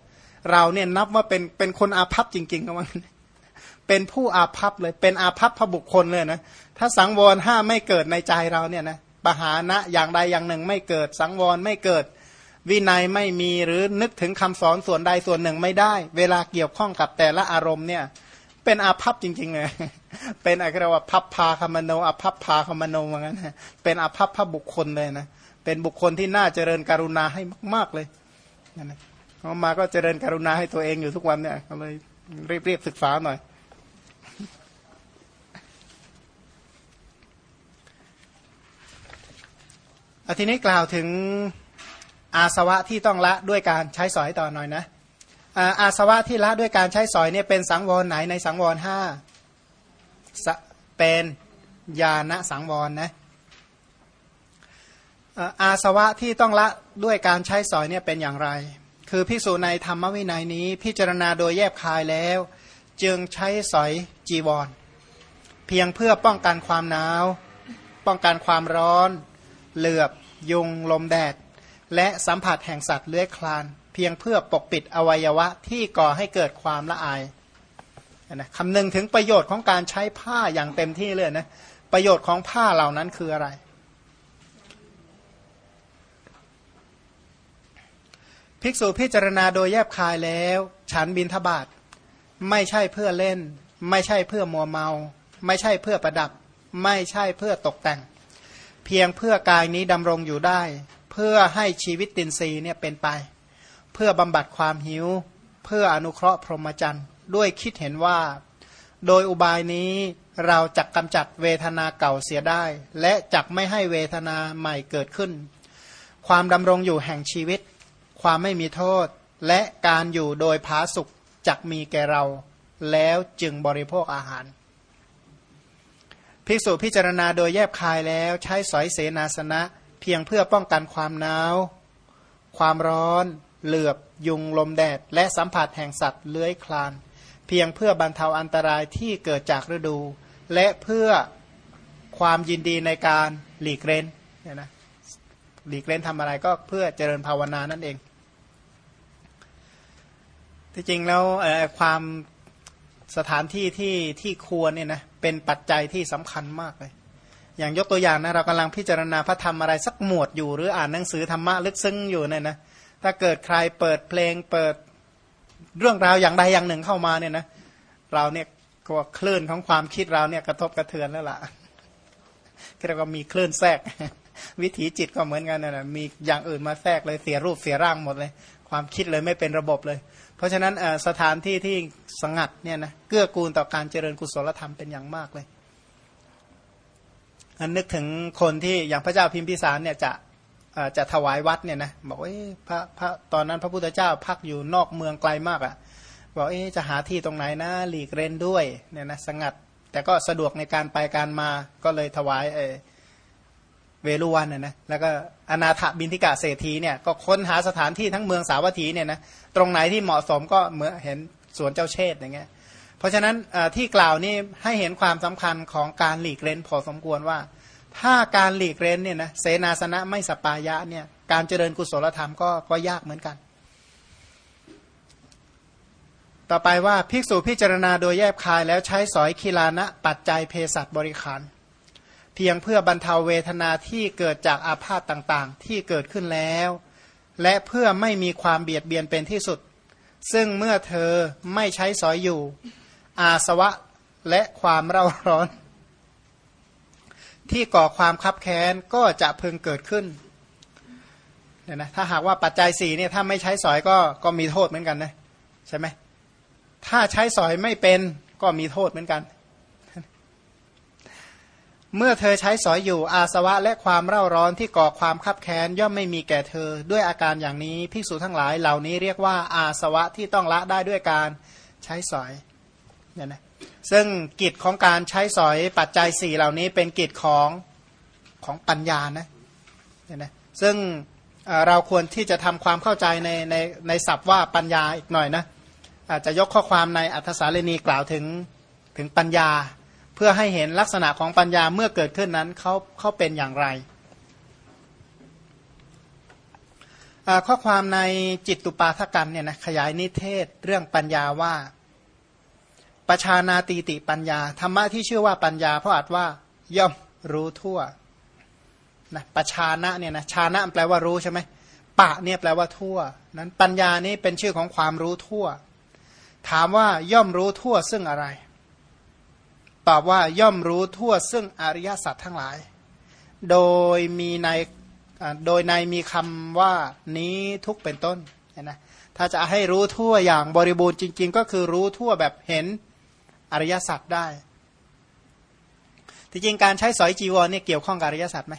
เราเนี่ยนับว่าเป็นเป็นคนอาภัพจริงๆก็ว่าเป็นผู้อาภัพเลยเป็นอาภัพพระบุคคลเลยนะถ้าสังวรห้าไม่เกิดในใจเราเนี่ยนะปหานะอย่างใดอย่างหนึ่งไม่เกิด สังวรไม่เกิด วินัยไม่มีหรือนึกถึงคำสอนส่วนใดส่วนหนึ่งไม่ได้ เวลาเกี่ยวข้องกับแต่ละอารมณ์เนี่ย เป็นอาภัพจริงๆเลยเป็นอะไรว่าพับพาคมโนอาภัพพาคมโนว่างั้นเป็นอาภัพพระบุคคลเลยนะเป็นบุคคลที่น่าเจริญกรุณาให้มาก ๆเลยนั่นนะ เขามาก็เจริญกรุณาให้ตัวเองอยู่ทุกวันเนี่ยก็เลยรีบๆศึกษาหน่อย อทีนี้กล่าวถึงอาสวะที่ต้องละด้วยการใช้สอยต่อหน่อยนะอาสวะที่ละด้วยการใช้สอยเนี่ยเป็นสังวรไหนในสังวรห้าเป็นญาณสังวรนะอาสวะที่ต้องละด้วยการใช้สอยเนี่ยเป็นอย่างไร คือพิสูจในธรรมวินัยนี้พิจารณาโดยแยบคายแล้ว จึงใช้สอยจีวร เพียงเพื่อป้องกันความหนาว ป้องกันความร้อน เหลือบ ยุง ลมแดด และสัมผัสแห่งสัตว์เลื้อยคลาน เพียงเพื่อปกปิดอวัยวะที่ก่อให้เกิดความละอายนะคำนึงถึงประโยชน์ของการใช้ผ้าอย่างเต็มที่เลยนะประโยชน์ของผ้าเหล่านั้นคืออะไร ภิกษุพิจารณาโดยแยบคายแล้ว ฉันบินทบาทไม่ใช่เพื่อเล่น ไม่ใช่เพื่อมัวเมา ไม่ใช่เพื่อประดับ ไม่ใช่เพื่อตกแต่ง เพียงเพื่อกายนี้ดำรงอยู่ได้ เพื่อให้ชีวิตตินซีเนี่ยเป็นไป เพื่อบำบัดความหิว เพื่ออนุเคราะห์พรหมจรรย์ ด้วยคิดเห็นว่า โดยอุบายนี้เราจักกำจัดเวทนาเก่าเสียได้ และจักไม่ให้เวทนาใหม่เกิดขึ้น ความดำรงอยู่แห่งชีวิต ความไม่มีโทษ และการอยู่โดยผาสุขจักมีแก่เรา แล้วจึงบริโภคอาหาร ภิกษุพิจารณาโดยแยบคายแล้วใช้สอยเสนาสนะ เพียงเพื่อป้องกันความหนาว ความร้อน เหลือบยุงลมแดด และสัมผัสแห่งสัตว์เลื้อยคลาน เพียงเพื่อบรรเทาอันตรายที่เกิดจากฤดู และเพื่อความยินดีในการหลีกเล่นเนี่ยนะหลีกเล่นทำอะไรก็เพื่อเจริญภาวนานั่นเอง ที่จริงแล้วความสถานที่ที่ที่ควรเนี่ยนะเป็นปัจจัยที่สำคัญมากเลย อย่างยกตัวอย่างนะเรากำลังพิจารณาพระธรรมอะไรสักหมวดอยู่ หรืออ่านหนังสือธรรมะลึกซึ้งอยู่เนี่ยนะถ้าเกิดใครเปิดเพลงเปิดเรื่องราวอย่างใดอย่างหนึ่งเข้ามาเนี่ยนะเราเนี่ยก็คลื่นของความคิดเราเนี่ยกระทบกระเทือนแล้วล่ะเรียกว่ามีคลื่นแทรก วิถีจิตก็เหมือนกันนะมีอย่างอื่นมาแทรกเลยเสียรูปเสียร่างหมดเลย ความคิดเลยไม่เป็นระบบเลย เพราะฉะนั้นสถานที่ที่สงัดเนี่ยนะเกื้อกูลต่อการเจริญกุศลธรรมเป็นอย่างมากเลยอันนึกถึงคนที่อย่างพระเจ้าพิมพิสารเนี่ยจะจะถวายวัดเนี่ยนะบอกว่าพระพระตอนนั้นพระพุทธเจ้าพักอยู่นอกเมืองไกลมากอะ่ะบอกเอ๊จะหาที่ตรงไหนนะหลีกเรนด้วยเนี่ยนะสงัด แต่ก็สะดวกในการไปการมาก็เลยถวายเอ เวลุวันนะแล้วก็อนาถบินทิกาเศรษฐีเนี่ยก็ค้นหาสถานที่ทั้งเมืองสาวัตถีเนี่ยนะตรงไหนที่เหมาะสมก็เหมือนเห็นสวนเจ้าเชษอย่างเงี้ยเพราะฉะนั้นที่กล่าวนี่ให้เห็นความสำคัญของการหลีกเล่นพอสมควรว่า ถ้าการหลีกเล่นเนี่ยนะเสนาสนะไม่สปายะเนี่ยการเจริญกุศลธรรมก็ก็ยากเหมือนกัน ต่อไปว่าภิกษุพิจารณาโดยแยบคายแล้วใช้สอยคีลานะปัจจัยเภสัชบริขาร เพียงเพื่อบรรเทาเวทนาที่เกิดจากอาพาธต่างๆ ที่เกิดขึ้นแล้ว และเพื่อไม่มีความเบียดเบียนเป็นที่สุด ซึ่งเมื่อเธอไม่ใช้สอยอยู่ อาสวะและความเร่าร้อน ที่ก่อความคับแค้นก็จะพึงเกิดขึ้นเนี่ยนะถ้าหากว่าปัจจัยสี่เนี่ยถ้าไม่ใช้สอยก็ก็มีโทษเหมือนกันนะใช่ไหมถ้าใช้สอยไม่เป็นก็มีโทษเหมือนกัน เมื่อเธอใช้สอยอยู่อาสวะและความเร่าร้อนที่ก่อความคับแค้นย่อมไม่มีแก่เธอ ด้วยอาการอย่างนี้ภิกษุทั้งหลายเหล่านี้เรียกว่าอาสวะที่ต้องละได้ด้วยการใช้สอยเนี่ยนะซึ่งกิจของการใช้สอยปัจจัยสี่เหล่านี้เป็นกิจของของปัญญานะเนี่ยนะซึ่งเราควรที่จะทำความเข้าใจในในในศัพท์ว่าปัญญาอีกหน่อยนะอาจจะยกข้อความในอัธสาลนีกล่าวถึงถึงปัญญา เพื่อให้เห็นลักษณะของปัญญาเมื่อเกิดขึ้นนั้นเขาเขาเป็นอย่างไร ข้อความในจิตตุปาทกันเนี่ยนะขยายนิเทศเรื่องปัญญาว่า ประชานาตีติปัญญา ธรรมะที่ชื่อว่าปัญญา เพราะอาจว่าย่อมรู้ทั่วนะประชานะเนี่ยนะชานะแปลว่ารู้ใช่ไหมปะเนี่ยแปลว่าทั่ว นั้นปัญญานี้เป็นชื่อของความรู้ทั่ว ถามว่าย่อมรู้ทั่วซึ่งอะไร ตอบว่าย่อมรู้ทั่วซึ่งอริยสัจทั้งหลาย โดยมีในโดยในมีคำว่านี้ทุกเป็นต้นนะถ้าจะให้รู้ทั่วอย่างบริบูรณ์จริง ๆ ก็คือรู้ทั่วแบบเห็นอริยสัจได้ที่จริงการใช้สอยจีวรเนี่ยเกี่ยวข้องกับอริยสัจไหม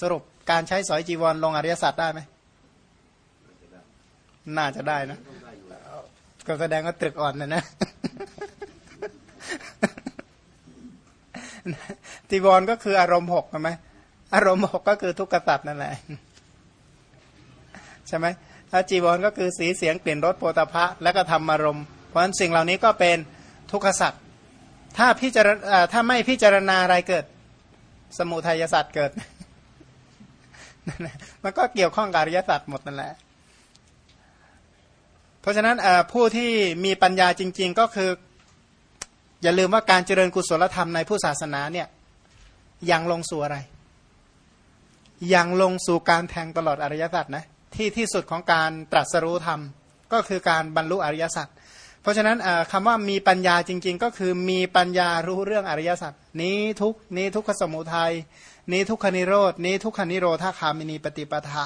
สรุปการใช้สอยจีวรลงอริยสัจได้ไหมน่าจะได้นะ ก็แสดงว่าตรึกอ่อนนะนะ จีวรก็คืออารมณ์หกใช่ไหมอารมณ์หกก็คือทุกขสัตว์นั่นแหละใช่ไหมถ้าจีวรก็คือสีเสียงกลิ่นรสโปตภะแล้วก็ทำอารมณ์เพราะฉะนั้นสิ่งเหล่านี้ก็เป็นทุกขสัตว์ถ้าพิจารณาถ้าไม่พิจารณาอะไรเกิด สมุทัยสัตว์เกิดมันก็เกี่ยวข้องกับอริยสัตว์หมดนั่นแหละ เพราะฉะนั้นผู้ที่มีปัญญาจริง ๆ ก็คือ อย่าลืมว่าการเจริญกุศลธรรมในผู้ศาสนาเนี่ยยังลงสู่อะไร ยังลงสู่การแทงตลอดอริยสัจนะที่ที่สุดของการตรัสรู้ธรรม ก็คือการบรรลุอริยสัจเพราะฉะนั้นคำว่ามีปัญญาจริง ๆ ก็คือมีปัญญารู้เรื่องอริยสัจนี้ทุกนี้ทุกขสมุทัยนี้ทุกขนิโรดนี้ทุกขนิโรธาคามินีปฏิปทา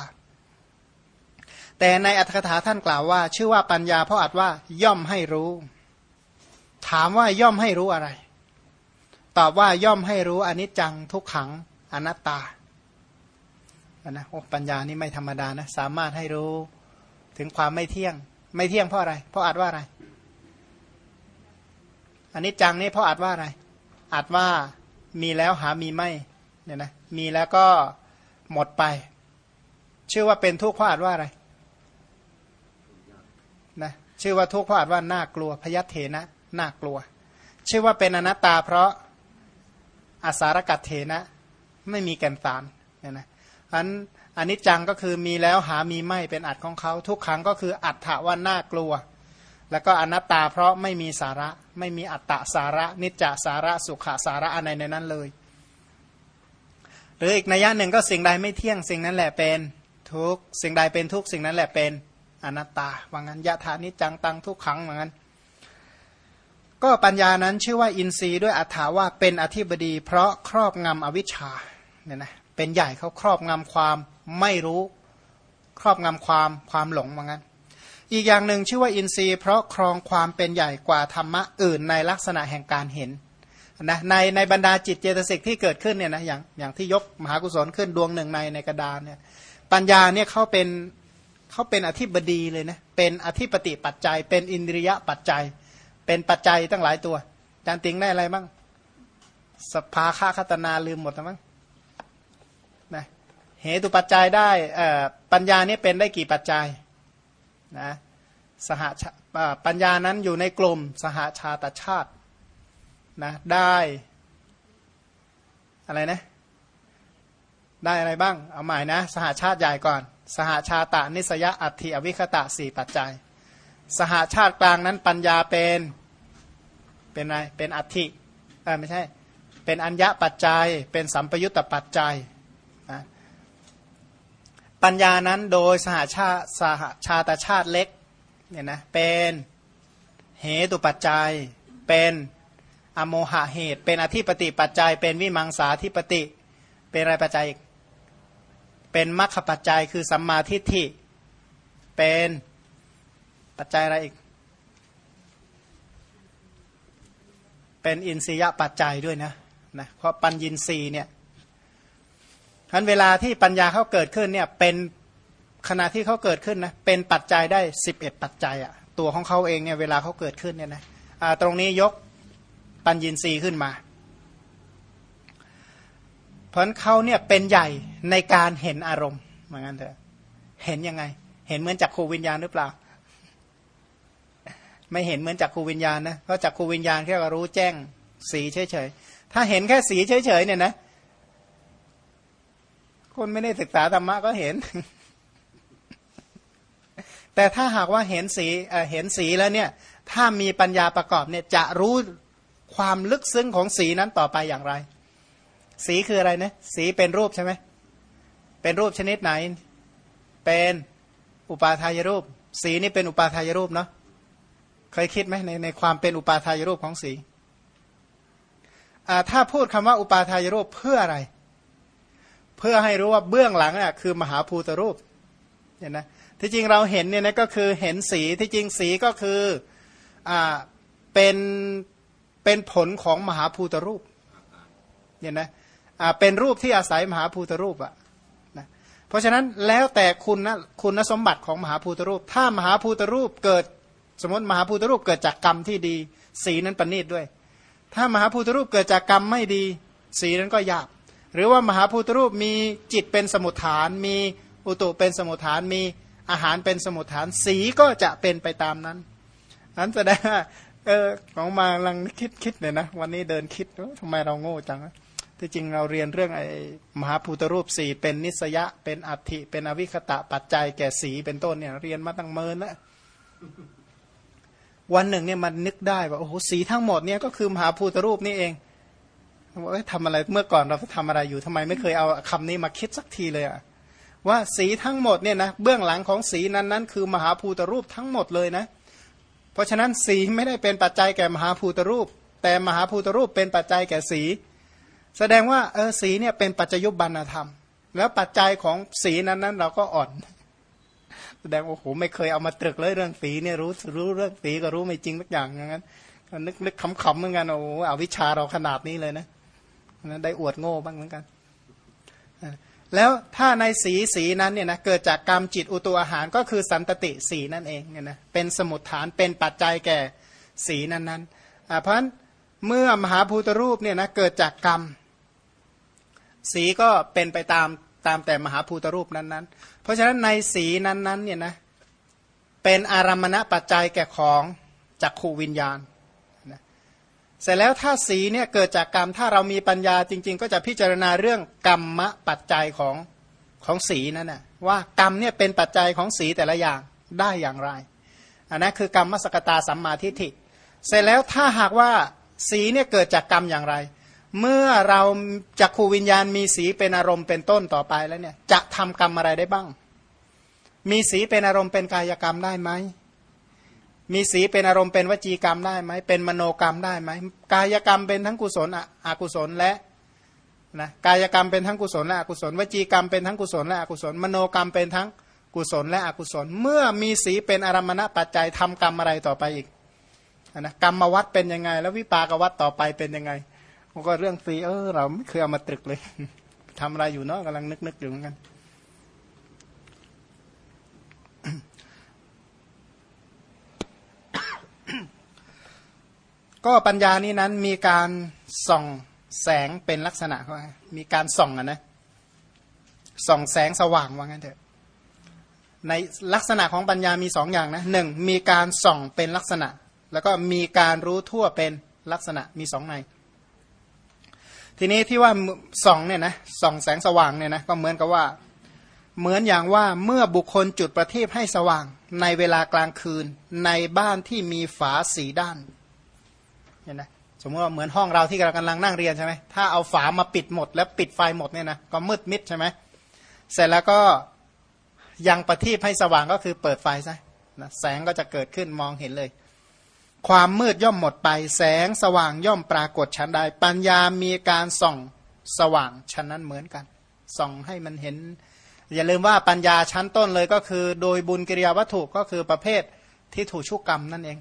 แต่ในอัตถกถาท่านกล่าวว่า ชื่อว่าปัญญาเพราะอัดว่าย่อมให้รู้ ถามว่าย่อมให้รู้อะไร ตอบว่าย่อมให้รู้อนิจจังทุกขังอนัตตานะโอ้ปัญญานี่ไม่ธรรมดานะ สามารถให้รู้ถึงความไม่เที่ยง ไม่เที่ยงเพราะอะไร เพราะอาจว่าอะไรอันนี้จังนี่เพราะอาจว่าอะไรอาจว่ามีแล้วหามีไม่เนี่ยนะมีแล้วก็หมดไป ชื่อว่าเป็นทุกข์เพราะอาจว่าอะไรนะชื่อว่าทุกข์เพราะอาจว่าน่ากลัวพยัตเถนะ น่ากลัว ชื่อว่าเป็นอนัตตา เพราะอาสารกัตเถนะ ไม่มีแก่นสารเนี่ยนะอันอันนี้จังก็คือมีแล้วหามีไม่เป็นอัดของเขา ทุกครั้งก็คืออัตถะว่าน่ากลัว แล้วก็อนัตตาเพราะไม่มีสาระไม่มีอัตตะสาระ นิจจสาระสุขสาระอะไรในนั้นเลย หรืออีกนัยยะหนึ่งก็สิ่งใดไม่เที่ยงสิ่งนั้นแหละเป็นทุกสิ่งใดเป็นทุกสิ่งนั้นแหละเป็นอนัตตาว่างั้นยะธานิจังตังทุกขังว่างั้น ก็ปัญญานั้นชื่อว่าอินทรีย์ด้วยอัฏฐาว่าเป็นอธิบดี เพราะครอบงำอวิชชาเนี่ยนะเป็นใหญ่เขาครอบงำความไม่รู้ ครอบงำความความหลงว่างั้นอีกอย่างหนึ่งชื่อว่าอินทรีย์ เพราะครองความเป็นใหญ่กว่าธรรมะอื่นในลักษณะแห่งการเห็นนะในในบรรดาจิตเจตสิกที่เกิดขึ้นเนี่ยนะอย่างอย่างที่ยกมหากุศลขึ้นดวงหนึ่งในในกระดานเนี่ยปัญญาเนี่ยเขาเป็นเขาเป็นอธิบดีเลยนะเป็นอธิปติปัจจัย เป็นอินทรียปัจจัย เป็นปัจจัยตั้งหลายตัวจานติงได้อะไรบ้างสภาค่าคตนาลืมหมดแล้วมั้งเหตุปัจจัยได้ปัญญานี่เป็นได้กี่ปัจจัยนะสหปัญญานั้นอยู่ในกลุ่มสหาชาตชาตินะได้อะไรนะได้อะไรบ้าง เอาใหม่นะ สหาชาติใหญ่ก่อน สหาชาตานิสยอัตถิอวิคตะสี่ปัจจัย สหาชาติกลางนั้นปัญญาเป็นเป็นอะไรเป็นอัตถิเออไม่ใช่ เป็นอัญญปัจจัย เป็นสัมปยุตตปัจจัยนะปัญญานั้นโดยสหชาสหชาตชาติเล็กเนี่ยนะเป็นเหตุปัจจัย เป็นอโมหะเหตุ เป็นอธิปติปัจจัย เป็นวิมังสาธิปติ เป็นอะไรปัจจัย เป็นมัคคปัจจัยคือสัมมาทิฏฐิเป็น ปัจจัยอะไรอีก เป็นอินทรียปัจจัยด้วยนะนะเพราะปัญญินทรีย์เนี่ยทันเวลาที่ปัญญาเขาเกิดขึ้นเนี่ยเป็นขณะที่เขาเกิดขึ้นนะเป็นปัจจัยได้สิบเอ็ดปัจจัยอะตัวของเขาเองเนี่ยเวลาเขาเกิดขึ้นเนี่ยนะตรงนี้ยกปัญญินทรีย์ขึ้นมา เพราะเขาเนี่ยเป็นใหญ่ในการเห็นอารมณ์เหมือนกันเถอะเห็นยังไง เห็นเหมือนจากครูวิญญาณหรือเปล่า ไม่เห็นเหมือนจากครูวิญญาณนะเพราะจากครูวิญญาณแค่รู้แจ้งสีเฉยๆถ้าเห็นแค่สีเฉยๆเนี่ยนะ คนไม่ได้ศึกษาธรรมะก็เห็น แต่ถ้าหากว่าเห็นสีเห็นสีแล้วเนี่ย ถ้ามีปัญญาประกอบเนี่ยจะรู้ความลึกซึ้งของสีนั้นต่อไปอย่างไร สีคืออะไรนะสีเป็นรูปใช่ไหมเป็นรูปชนิดไหน เป็นอุปาทายรูป สีนี่เป็นอุปาทายรูปเนาะ เคยคิดไหมในในความเป็นอุปาทายรูปของสีถ้าพูดคำว่าอุปาทายรูปเพื่ออะไร เพื่อให้รู้ว่าเบื้องหลังอะคือมหาภูตรูปเห็นไหมที่จริงเราเห็นเนี่ยนะก็คือเห็นสีที่จริงสีก็คืออ่าเป็นเป็นผลของมหาภูตรูปเห็นไหมอ่าเป็นรูปที่อาศัยมหาภูตรูปอะนะเพราะฉะนั้นแล้วแต่คุณนะคุณสมบัติของมหาภูตรูป ถ้ามหาภูตรูปเกิด สมมติมหาภูตรูปเกิดจากกรรมที่ดี สีนั้นประณีตด้วย ถ้ามหาภูตรูปเกิดจากกรรมไม่ดี สีนั้นก็หยาบ หรือว่ามหาภูตรูปมีจิตเป็นสมุทฐาน มีอุตุเป็นสมุทฐาน มีอาหารเป็นสมุทฐาน สีก็จะเป็นไปตามนั้นนั้นแสดงว่าเออของมาลังคิดคิดเลยนะ วันนี้เดินคิดทำไมเราโง่จังที่จริงเราเรียนเรื่องไอ้มหาภูตรูปสี่เป็นนิสยะ เป็นอัฐิเป็นอวิคตะปัจจัยแก่สีเป็นต้นเนี่ย เรียนมาตั้งเมินแล้ว วันหนึ่งเนี่ยมันนึกได้ว่าโอ้โหสีทั้งหมดเนี่ยก็คือมหาภูตรูปนี่เองว่าทำอะไรเมื่อก่อนเราทำอะไรอยู่ทำไมไม่เคยเอาคำนี้มาคิดสักทีเลยอะว่าสีทั้งหมดเนี่ยนะเบื้องหลังของสีนั้นนั้นคือมหาภูตรูปทั้งหมดเลยนะ เพราะฉะนั้นสีไม่ได้เป็นปัจจัยแก่มหาภูตรูป แต่มหาภูตรูปเป็นปัจจัยแก่สี แสดงว่าเออสีเนี่ยเป็นปัจจยุบันธรรม แล้วปัจจัยของสีนั้นนั้นเราก็อ่อน แสดงว่าโอ้โหไม่เคยเอามาตรึกเลยเรื่องสีเนี่ยรู้รู้เรื่องสีก็รู้ไม่จริงสักอย่างอย่างนั้นนึกนึกขำๆเหมือนกันโอ้เอาวิชาเราขนาดนี้เลยนะนะได้อวดโง่บ้างเหมือนกันแล้วถ้าในสีสีนั้นเนี่ยนะเกิดจากกรรมจิตอุตุอาหารก็คือสันตติสีนั่นเองเนี่ยนะเป็นสมุดฐานเป็นปัจจัยแก่สีนั้นนั้นเพราะฉะนั้นเมื่อมหาภูตรูปเนี่ยนะเกิดจากกรรม สีก็เป็นไปตามตามแต่มหาภูตรูปนั้นๆ เพราะฉะนั้นในสีนั้นๆเนี่ยนะเป็นอารมณปัจจัยแก่ของจักขูวิญญาณเสร็จแล้วถ้าสีเนี่ยเกิดจากกรรมถ้าเรามีปัญญาจริง ๆ ก็จะพิจารณาเรื่องกรรมปัจจัยของของสีนั่นนะว่ากรรมเนี่ยเป็นปัจจัยของสีแต่ละอย่างได้อย่างไรอันนั้นคือกรรมมสกตาสัมมาทิฏฐิ เสร็จแล้วถ้าหากว่าสีเนี่ยเกิดจากกรรมอย่างไร เมื่อเราจักขูวิญญาณมีสีเป็นอารมณ์เป็นต้นต่อไปแล้วเนี่ยจะทำกรรมอะไรได้บ้าง มีสีเป็นอารมณ์เป็นกายกรรมได้ไหม มีสีเป็นอารมณ์เป็นวจีกรรมได้ไหม เป็นมโนกรรมได้ไหม กายกรรมเป็นทั้งกุศลอกุศลและนะกายกรรมเป็นทั้งกุศลและอกุศล วจีกรรมเป็นทั้งกุศลและอกุศล มโนกรรมเป็นทั้งกุศลและอกุศล เมื่อมีสีเป็นอารมณปัจจัยทำกรรมอะไรต่อไปอีกนะกรรมวัดเป็นยังไง แล้ววิปากวัดต่อไปเป็นยังไง ก็เรื่องสีเออเราไม่เคยเอามาตรึกเลยทำอะไรอยู่เนาะกำลังนึกๆอยู่เหมือนกันก็ปัญญานี้นั้นมีการส่องแสงเป็นลักษณะเขามีการส่องอะนะ ส่องแสงสว่างว่างั้นเถอะ ในลักษณะของปัญญามีสองอย่างนะหนึ่งมีการส่องเป็นลักษณะ แล้วก็มีการรู้ทั่วเป็นลักษณะมีสองใน ทีนี้ที่ว่าส่องเนี่ยนะส่องแสงสว่างเนี่ยนะก็เหมือนกับว่า เหมือนอย่างว่าเมื่อบุคคลจุดประทีปให้สว่าง ในเวลากลางคืน ในบ้านที่มีฝาสีด้านเห็นไหมสมมติว่าเหมือนห้องเราที่เรากำลังนั่งเรียนใช่ไหมถ้าเอาฝามาปิดหมด แล้วปิดไฟหมดเนี่ยนะก็มืดมิดใช่ไหมเสร็จแล้วก็ยังประทีปให้สว่างก็คือเปิดไฟซะนะแสงก็จะเกิดขึ้นมองเห็นเลย ความมืดย่อมหมดไป แสงสว่างย่อมปรากฏชั้นใด ปัญญามีการส่องสว่างชั้นนั้นเหมือนกัน ส่องให้มันเห็น อย่าลืมว่าปัญญาชั้นต้นเลยก็คือ โดยบุญกิริยาวัตถุก็คือประเภทที่ถูกชุกกรรมนั่นเอง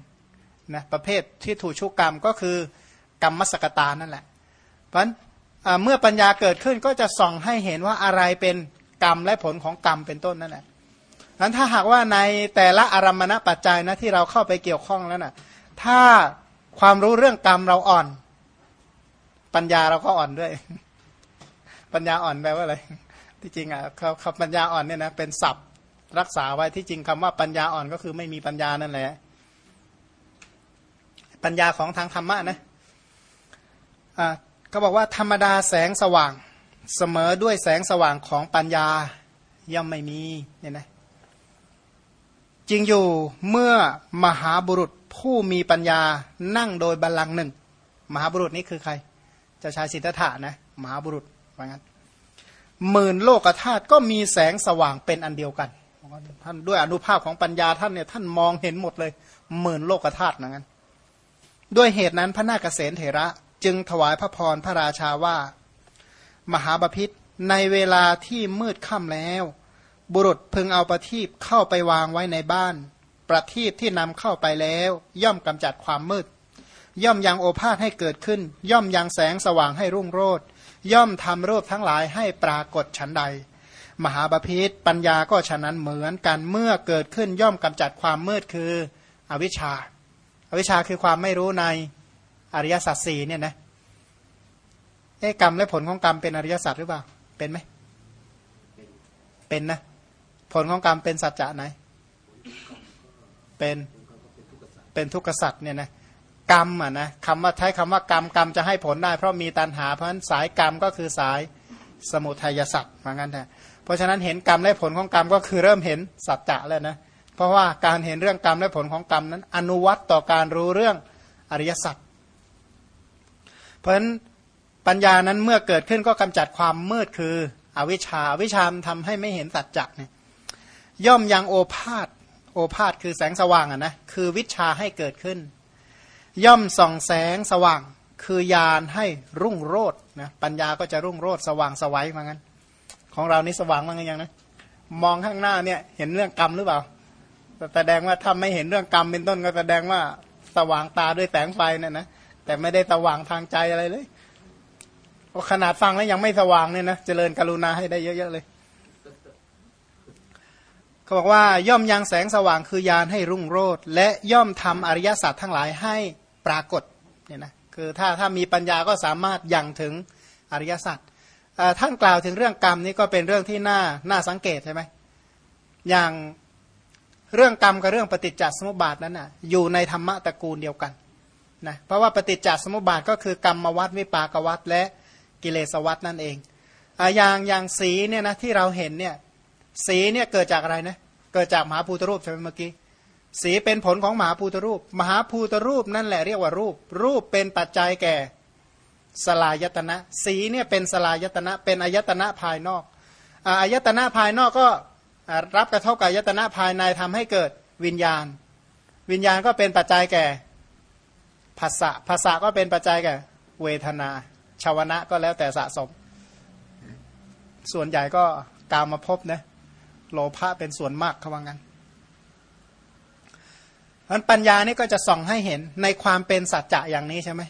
นะประเภทที่ถูกชุกกรรมก็คือกรรมมสกตานั่นแหละ เพราะฉะนั้นเมื่อปัญญาเกิดขึ้นก็จะส่องให้เห็นว่าอะไรเป็นกรรมและผลของกรรมเป็นต้นนั่นแหละนั้นถ้าหากว่าในแต่ละอารมณปัจจัยนะที่เราเข้าไปเกี่ยวข้องแล้วน่ะ ถ้าความรู้เรื่องกรรมเราอ่อน ปัญญาเราก็อ่อนด้วย ปัญญาอ่อนแปลว่าอะไร ที่จริงอะคำปัญญาอ่อนเนี่ยนะเป็นศัพท์ รักษาไว้ที่จริงคำว่าปัญญาอ่อนก็คือไม่มีปัญญานั่นแหละปัญญาของทางธรรมะนะอ่าก็บอกว่าธรรมดาแสงสว่างเสมอด้วยแสงสว่างของปัญญาย่อมไม่มีเนี่ยนะจริงอยู่เมื่อมหาบุรุษ ผู้มีปัญญานั่งโดยบัลลังก์หนึ่ง มหาบุรุษนี้คือใคร เจ้าชายสิทธัตถะนะ มหาบุรุษว่างั้นหมื่นโลกธาตุก็มีแสงสว่างเป็นอันเดียวกัน ท่านด้วยอนุภาพของปัญญาท่านเนี่ยท่านมองเห็นหมดเลยหมื่นโลกธาตุนั้นด้วยเหตุนั้นพระนาคเษนเถระจึงถวายพระพรพระราชาว่า มหาบพิษในเวลาที่มืดค่ำแล้ว บุรุษพึงเอาประทีปเข้าไปวางไว้ในบ้าน ประทีปที่นำเข้าไปแล้ว ย่อมกำจัดความมืด ย่อมยังโอภาษให้เกิดขึ้น ย่อมยังแสงสว่างให้รุ่งโรดย่อมทำรูปทั้งหลายให้ปรากฏฉันใด มหาบพิษปัญญาก็ฉะนั้นเหมือนกันเมื่อเกิดขึ้นย่อมกำจัดความมืดคืออวิชชาอวิชาคือความไม่รู้ในอริยสัจสี่เนี่ยนะเอ๊กรรมและผลของกรรมเป็นอริยสัจหรือเปล่า เป็นไหมเป็นนะ ผลของกรรมเป็นสัจจะไหน เป็นเป็นทุกขสัจเนี่ยนะกรรมอะนะคำว่าใช้คำว่ากรรมกรรมจะให้ผลได้ เพราะมีตันหาเพราะฉะนั้นสายกรรมก็คือสายสมุทัยสัจเหมือนกันแท้เพราะฉะนั้นเห็นกรรมและผลของกรรมก็คือเริ่มเห็นสัจจะแล้วนะเพราะว่าการเห็นเรื่องกรรมและผลของกรรมนั้น อนุวัตต่อการรู้เรื่องอริยสัจเพราะฉะนั้นปัญญานั้นเมื่อเกิดขึ้นก็กำจัดความมืดคืออวิชชาอวิชชามทำให้ไม่เห็นสัจจะเนี่ยย่อมยังโอภาษ โอภาษคือแสงสว่างอะนะคือวิชาให้เกิดขึ้น ย่อมส่องแสงสว่าง คือยานให้รุ่งโรดนะปัญญาก็จะรุ่งโรดสว่างสวัยมือนกันของเรานี่สว่างมั้งยังนะมองข้างหน้าเนี่ยเห็นเรื่องกรรมหรือเปล่าแสดงว่าถ้าไม่เห็นเรื่องกรรมเป็นต้นก็แสดงว่าสว่างตาด้วยแสงไฟเนี่ยนะแต่ไม่ได้สว่างทางใจอะไรเลยขนาดฟังแล้วยังไม่สว่างเนี่ยนะเจริญกรุณาให้ได้เยอะๆเลย เขาบอกว่าย่อมยังแสงสว่างคือยานให้รุ่งโรดและย่อมทำอริยสัจทั้งหลายให้ปรากฏเนี่ยนะคือถ้าถ้ามีปัญญาก็สามารถยังถึงอริยสัจท่านกล่าวถึงเรื่องกรรมนี้ก็เป็นเรื่องที่น่าน่าสังเกตใช่ไหมอย่างเรื่องกรรมกับเรื่องปฏิจจสมุปบาทนั้นนะอยู่ในธรรมะตระกูลเดียวกันนะเพราะว่าปฏิจจสมุปบาทก็คือกรรมวัฏวิปากวัฏและกิเลสวัฏนั่นเองอย่างอย่างสีเนี่ยนะที่เราเห็นเนี่ย สีเนี่ยเกิดจากอะไรนะเกิดจากมหาภูตรูปใช่ไหมเมื่อกี้สีเป็นผลของมหาภูตรูป มหาภูตรูปนั่นแหละเรียกว่ารูป รูปเป็นปัจจัยแก่สลายตนะ สีเนี่ยเป็นสลายตนะ เป็นอายตนะภายนอกอายตนะภายนอกก็รับกระทบกับอายตนะภายในทำให้เกิดวิญญาณ วิญญาณก็เป็นปัจจัยแก่ภาษะภาษะก็เป็นปัจจัยแก่เวทนาชาวนะก็แล้วแต่สะสม ส่วนใหญ่ก็กามาพบนะ โลภะเป็นส่วนมากเขาว่างั้นมันปัญญานี่ก็จะส่องให้เห็นในความเป็นสัจจะอย่างนี้ใช่ไหม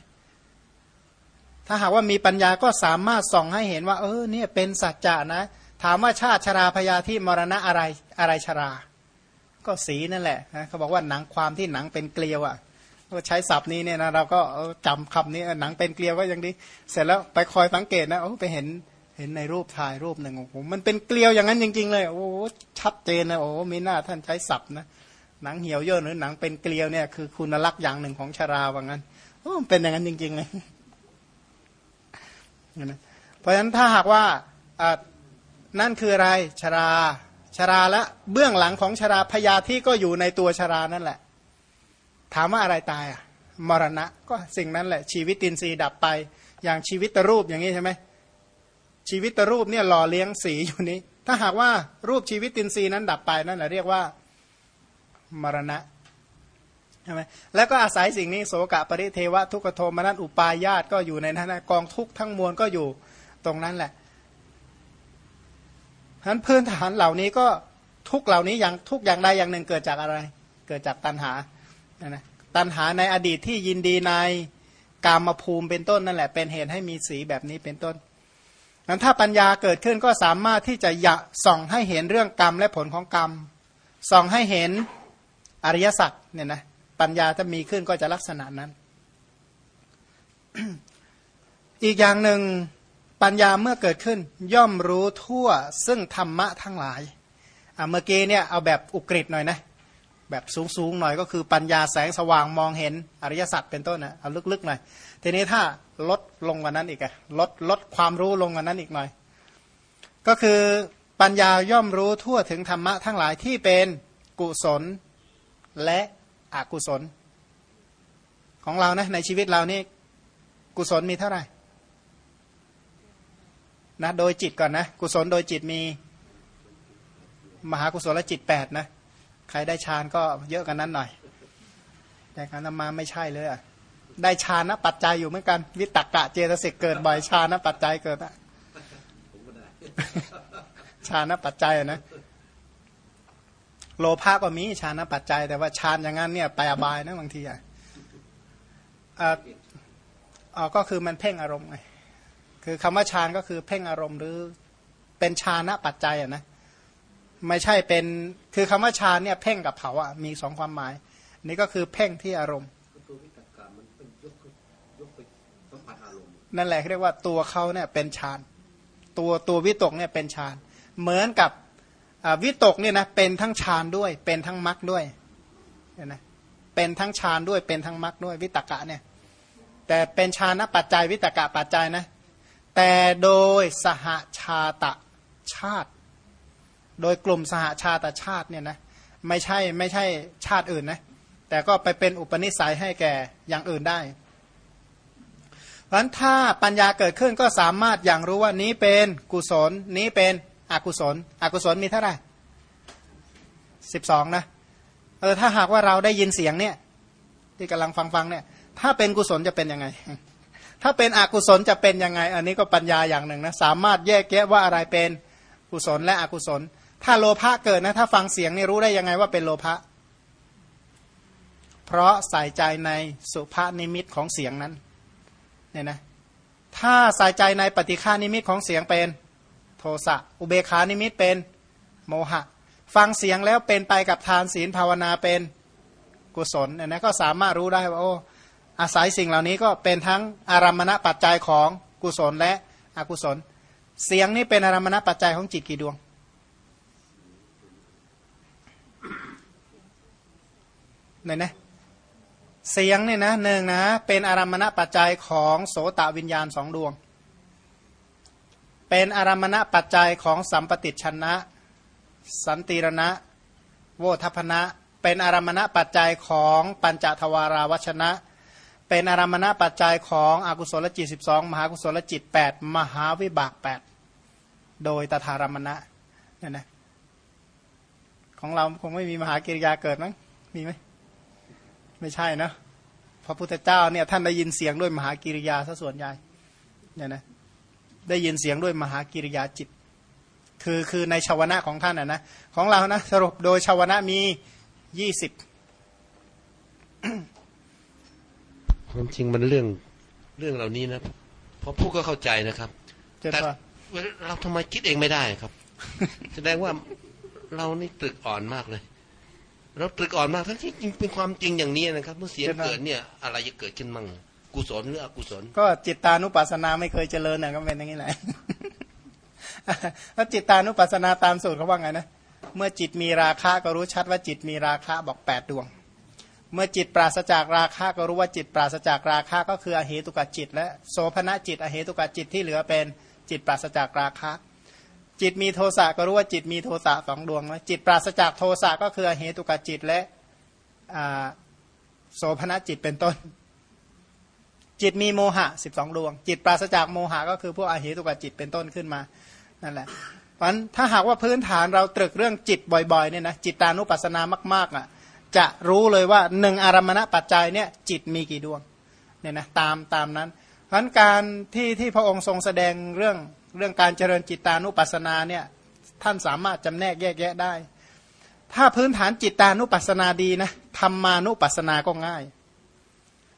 ถ้าหากว่ามีปัญญาก็สามารถส่องให้เห็นว่า เออเนี่ยเป็นสัจจะนะ ถามว่าชาติชราพยาที่มรณะอะไรอะไรชรา ก็สีนั่นแหละนะเขาบอกว่าหนังความที่หนังเป็นเกลียวอะ่ะก็ใช้ศัพท์นี้เนี่ยนะเราก็จำคำนี้หนังเป็นเกลียวก็ยังดี เสร็จแล้วไปคอยสังเกตนะโอ้ไปเห็น เห็นในรูปถ่ายรูปหนึ่งโอ้โหมันเป็นเกลียวอย่างนั้นจริง ๆ เลยโอ้ชัดเจนนะโอ้มีหน้าท่านใช้ศัพท์นะหนังเหี่ยวย่นหรือหนังเป็นเกลียวเนี่ยคือคุณลักษณ์อย่างหนึ่งของชาราว่างั้นโอ้เป็นอย่างนั้นจริง ๆ เลยเพราะฉะนั้นถ้าหากว่านั่นคืออะไรชาราชาราและเบื้องหลังของชาราพยาธิก็อยู่ในตัวชารานั่นแหละ ถามว่าอะไรตายอะมรณะก็สิ่งนั้นแหละ ชีวิตตินทรีย์ดับไป อย่างชีวิตตรูปอย่างนี้ใช่ไหม ชีวิตรูปเนี่ยหล่อเลี้ยงสีอยู่นี้ ถ้าหากว่ารูปชีวิตตินรีนั้นดับไปนั่นแหละเรียกว่ามรณะใช่ไหมแล้วก็อาศัยสิ่งนี้โสกะปริเทวะทุกโทมนัสอุปายาตก็อยู่ในนั้นกองทุกทั้งมวลก็อยู่ตรงนั้นแหละฉะนั้นพื้นฐานเหล่านี้ก็ทุกเหล่านี้อย่างทุกอย่างใดอย่างหนึ่งเกิดจากอะไร เกิดจากตัณหานะตัณหาในอดีตที่ยินดีในกามภูมิเป็นต้นนั่นแหละ เป็นเหตุให้มีสีแบบนี้เป็นต้น นั้นถ้าปัญญาเกิดขึ้นก็สามารถที่จะยะส่องให้เห็นเรื่องกรรมและผลของกรรม ส่องให้เห็นอริยสัจเนี่ยนะปัญญาถ้ามีขึ้นก็จะลักษณะนั้น อีกอย่างหนึ่งปัญญาเมื่อเกิดขึ้น ย่อมรู้ทั่วซึ่งธรรมะทั้งหลายเมื่อกี้เนี่ยเอาแบบอุกฤษหน่อยนะแบบสูงๆหน่อยก็คือปัญญาแสงสว่างมองเห็นอริยสัจเป็นต้นนะเอาลึกๆหน่อย ทีนี้ถ้าลดลงกว่านั้นอีกอะลดลดความรู้ลงกว่านั้นอีกหน่อย ก็คือปัญญาย่อมรู้ทั่วถึงธรรมะทั้งหลายที่เป็นกุศลและอกุศล ของเรานะในชีวิตเรานี่กุศลมีเท่าไหร่นะโดยจิตก่อนนะ กุศลโดยจิตมี มหากุศลจิตแปดนะ ใครได้ฌานก็เยอะกันนั้นหน่อย แต่การนำมาไม่ใช่เลยอะ ได้ฌานะปัจจัยอยู่เหมือนกัน วิตกกะเจตสิกเกิดบ่อยฌานะปัจจัยเกิดอะฌานะปัจจัยนะโลภะก็มีฌานปัจจัย แต่ว่าฌานอย่างนั้นเนี่ยไปอบายนะบางทีอะอ๋อก็คือมันเพ่งอารมณ์ไงคือคำว่าฌานก็คือเพ่งอารมณ์หรือเป็นฌานปัจจัยอะนะไม่ใช่เป็นคือคำว่าฌานเนี่ยเพ่งกับเผาอะมีสองความหมาย นี่ก็คือเพ่งที่อารมณ์ นั่นแหละเรียกว่าตัวเขาเนี่ยเป็นฌานตัวตัววิตกเนี่ยเป็นฌานเหมือนกับวิตกเนี่ยนะเป็นทั้งฌานด้วย เป็นทั้งมรรคด้วยเห็นไหมเป็นทั้งฌานด้วยเป็นทั้งมรรคด้วยวิตกะเนี่ยแต่เป็นฌานปัจจัยวิตกะปัจจัยนะแต่โดยสหชาตะชาติ โดยกลุ่มสหชาตชาติเนี่ยนะไม่ใช่ไม่ใช่ชาติอื่นนะแต่ก็ไปเป็นอุปนิสัยให้แก่อย่างอื่นได้ เพราะฉะนั้นถ้าปัญญาเกิดขึ้นก็สามารถอย่างรู้ว่านี้เป็นกุศล นี้เป็นอกุศล อกุศลมีเท่าไหร่สิบสองนะเออถ้าหากว่าเราได้ยินเสียงเนี่ย ที่กำลังฟังฟังเนี่ย ถ้าเป็นกุศลจะเป็นยังไง ถ้าเป็นอกุศลจะเป็นยังไง อันนี้ก็ปัญญาอย่างหนึ่งนะสามารถแยกแยะว่าอะไรเป็นกุศลและอกุศล ถ้าโลภะเกิดนะ ถ้าฟังเสียงนี่รู้ได้ยังไงว่าเป็นโลภะเพราะใส่ใจในสุภานิมิตของเสียงนั้น เนี่ยนะถ้าใส่ใจในปฏิฆานิมิตของเสียงเป็นโทสะอุเบคานิมิตเป็นโมหะ ฟังเสียงแล้วเป็นไปกับทานศีลภาวนาเป็นกุศลเนี่ยนะก็สามารถรู้ได้ว่าโอ้อาศัยสิ่งเหล่านี้ก็เป็นทั้งอารมณปัจจัยของกุศลและอกุศล เสียงนี่เป็นอารมณปัจจัยของจิตกี่ดวงเนี่ยนะ เสียงเนี่ยนะหนึ่งนะเป็นอารมณปัจจัยของโสตวิญญาณสองดวง เป็นอารมณปัจจัยของสัมปติชนะ สันติรณะ โวทัพนะ เป็นอารมณปัจจัยของปัญจทวาราวชนะ เป็นอารมณปัจจัยของอกุศลจิต 12 มหากุศลจิต 8 มหาวิบาก 8 โดยตถารมณะเนี่ยนะของเราคงไม่มีมหากิริยาเกิดมั้งมีไหม ไม่ใช่นะพระพุทธเจ้าเนี่ยท่านได้ยินเสียงด้วยมหากิริยาซะส่วนใหญ่เนี่ยนะได้ยินเสียงด้วยมหากิริยาจิต คือคือในชาวนะของท่านอะนะของเรานะสรุปโดยชาวนะมียี่สิบความจริงมันเรื่องเรื่องเหล่านี้นะเพราะผู้ก็เข้าใจนะครับ แต่เราทำไมคิดเองไม่ได้ครับ แสดงว่าเรานี่ตึกอ่อนมากเลย เราตรึกอ่อนมากทั้งที่จริงเป็นความจริงอย่างนี้นะครับ เมื่อเสียงเกิดเนี่ยอะไรจะเกิดขึ้นมั่งกุศลหรืออกุศล ก็จิตตานุปัสสนาไม่เคยเจริญนะก็เป็นอย่างนี้แหละแล้วจิตตานุปัสสนาตามสูตรเขาว่าไงนะเมื่อจิตมีราคะก็รู้ชัดว่าจิตมีราคะบอกแปดดวง เมื่อจิตปราศจากราคะก็รู้ว่าจิตปราศจากราคะก็คืออเหตุกจิต และโสภณจิตอเหตุกจิตที่เหลือเป็นจิตปราศจากราคะ จิตมีโทสะก็รู้ว่าจิตมีโทสะสองดวงนะจิตปราศจากโทสะก็คือเหตุกจิตและโสภณจิตเป็นต้น จิตมีโมหะสิบสองดวง จิตปราศจากโมหะก็คือพวกอเหตุกจิตเป็นต้นขึ้นมานั่นแหละเพราะถ้าหากว่าพื้นฐานเราตรึกเรื่องจิตบ่อยๆเนี่ยนะจิตตานุปัสสนามากๆอะจะรู้เลยว่าหนึ่งอารมณปัจจัยเนี่ยจิตมีกี่ดวงเนี่ยนะตามตามนั้น เพราะการที่ที่พระองค์ทรงแสดงเรื่อง เรื่องการเจริญจิตตานุปัสสนาเนี่ยท่านสามารถจำแนกแยกแยะได้ ถ้าพื้นฐานจิตตานุปัสสนาดีนะธรรมานุปัสสนาก็ง่าย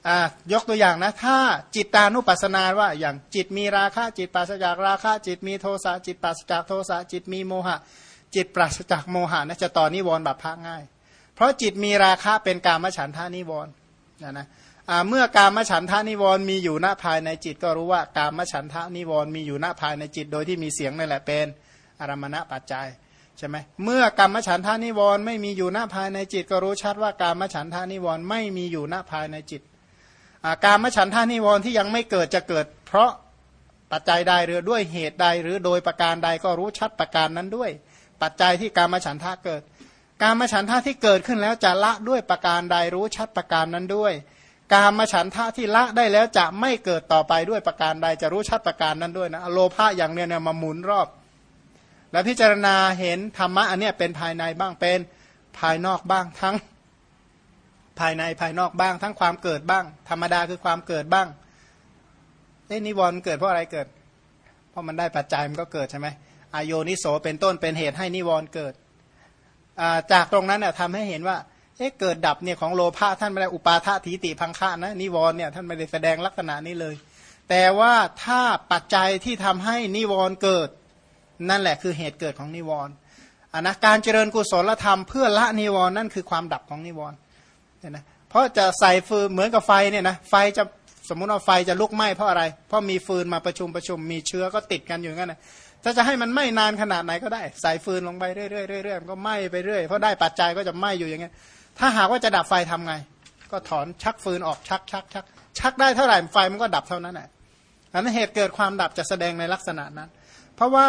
อ่ายกตัวอย่างนะ ถ้าจิตตานุปัสสนาว่าอย่างจิตมีราคะจิตปราศจากราคะจิตมีโทสะจิตปราศจากโทสะจิตมีโมหะ จิตปราศจากโมหะนะจะต่อนิวรณ์แบบพระง่าย เพราะจิตมีราคะเป็นกามฉันทานิวรณ์นะนะ เมื่อการมฉันทานิวรณ์มีอยู่หน้าภายในจิต ก็รู้ว่าการมฉันทานิวรณ์มีอยู่หน้าภายในจิต โดยที่มีเสียงนั่นแหละเป็นอารมณะปัจจัยใช่ไหมเมื่อกรรมฉันทานิวรณ์ไม่มีอยู่หน้าภายในจิต ก็รู้ชัดว่าการมฉันทานิวรณ์ไม่มีอยู่หน้าภายในจิตการมฉันทานิวรณ์ที่ยังไม่เกิดจะเกิด เพราะปัจจัยใดหรือด้วยเหตุใดหรือโดยประการใดก็รู้ชัดประการนั้นด้วย ปัจจัยที่การมฉันทาเกิดการมฉันทาที่เกิดขึ้นแล้วจะละด้วยประการใดรู้ชัดประการนั้นด้วย การมาฉันทะที่ละได้แล้วจะไม่เกิดต่อไปด้วยประการใดจะรู้ชัดประการนั้นด้วยนะโลภะอย่างเนี้ยเนี่ยมาหมุนรอบ แล้วพิจารณาเห็นธรรมะอันเนี้ยเป็นภายในบ้างเป็นภายนอกบ้างทั้ง ภายในภายนอกบ้าง ทั้งความเกิดบ้าง ธรรมดาคือความเกิดบ้างเอ้นิวรณ์เกิดเพราะอะไรเกิด เพราะมันได้ปัจจัยมันก็เกิดใช่ไหมอายโยนิโสเป็นต้นเป็นเหตุให้นิวรณ์เกิดจากตรงนั้นเนี่ยทำให้เห็นว่า เอ๊ะเกิดดับเนี่ยของโลภะท่านไม่ได้อุปาททีติพังคะนะนิวรณ์เนี่ยท่านไม่ได้แสดงลักษณะนี้เลย แต่ว่าถ้าปัจจัยที่ทำให้นิวรณ์เกิด นั่นแหละคือเหตุเกิดของนิวรณ์อันนะการเจริญกุศลธรรมเพื่อละนิวรณ์นั่นคือความดับของนิวรณ์เนี่ยนะเพราะจะใส่ฟืนเหมือนกับไฟเนี่ยนะไฟจะสมมุติว่าไฟจะลุกไหม้เพราะอะไร เพราะมีฟืนมาประชุมประชุมมีเชื้อก็ติดกันอยู่งั้นนะถ้าจะให้มันไหม้นานขนาดไหนก็ได้ ใส่ฟืนลงไปเรื่อยๆเรื่อยๆก็ไหม้ไปเรื่อยเพราะได้ปัจจัยก็จะไหม้อยู่อย่างเงี้ย ถ้าหากว่าจะดับไฟทำไง ก็ถอนชักฟืนออกชักชักชักชักได้เท่าไหร่ไฟมันก็ดับเท่านั้นแหละอันนั้นเหตุเกิดความดับจะแสดงในลักษณะนั้น เพราะว่า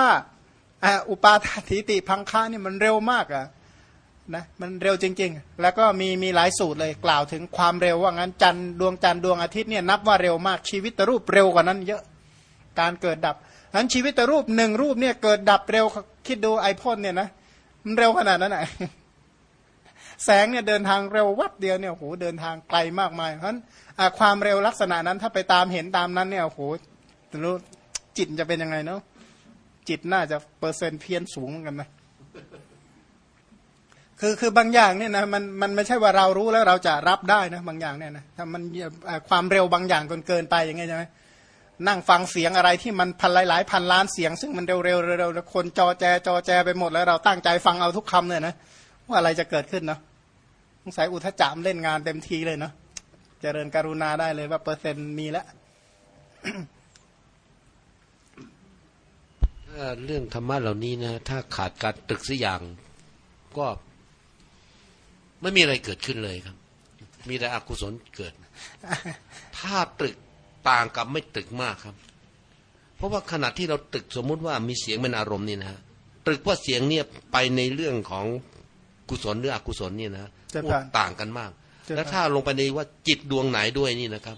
อุปาทถิติพังค่านี่มันเร็วมากอะนะมันเร็วจริง ๆ แล้วก็มีมีหลายสูตรเลยกล่าวถึงความเร็วว่างั้นจันดวงจันดวงอาทิตย์เนี่ยนับว่าเร็วมากชีวิตรูปเร็วกว่านั้นเยอะการเกิดดับนั้นชีวิตรูปหนึ่งรูปเนี่ยเกิดดับเร็วคิดดูไอพ่นเนี่ยนะมันเร็วขนาดนั้นไหน แสงเนี่ยเดินทางเร็ววับเดียวเนี่ยโหเดินทางไกลมากมายเพราะฉะนั้นความเร็วลักษณะนั้นถ้าไปตามเห็นตามนั้นเนี่ยโหรู้จิตจะเป็นยังไงเนาะจิตน่าจะเปอร์เซ็นต์เพี้ยนสูงเหมือนกันนะคือคือบางอย่างเนี่ยนะมันมันไม่ใช่ว่าเรารู้แล้วเราจะรับได้นะบางอย่างเนี่ยนะถ้ามันความเร็วบางอย่างเกินเกินไปอย่างเงี้ยใช่ไหมนั่งฟังเสียงอะไรที่มันพันหลายๆพันล้านเสียง ซึ่งมันเร็วๆเร็วๆคนจอแจจอแจไปหมดแล้วเราตั้งใจฟังเอาทุกคำเนี่ยนะว่าอะไรจะเกิดขึ้นเนาะ สงสัยอุทจามเล่นงานเต็มทีเลยเนาะเจริญกรุณาได้เลยว่าเปอร์เซ็นต์มีแล้วถ้าเรื่องธรรมะเหล่านี้นะ ถ้าขาดการตึกสักอย่างก็ไม่มีอะไรเกิดขึ้นเลยครับ มีแต่อกุศลเกิด ถ้าตึกต่างกับไม่ตึกมากครับ เพราะว่าขณะที่เราตึกสมมุติว่ามีเสียงเป็นอารมณ์นี่นะตึกว่าเสียงเนี่ยไปในเรื่องของกุศลหรืออกุศลเนี่ยนะ ต่างกันมาก แล้วถ้าลงไปในว่าจิตดวงไหนด้วยนี่นะครับ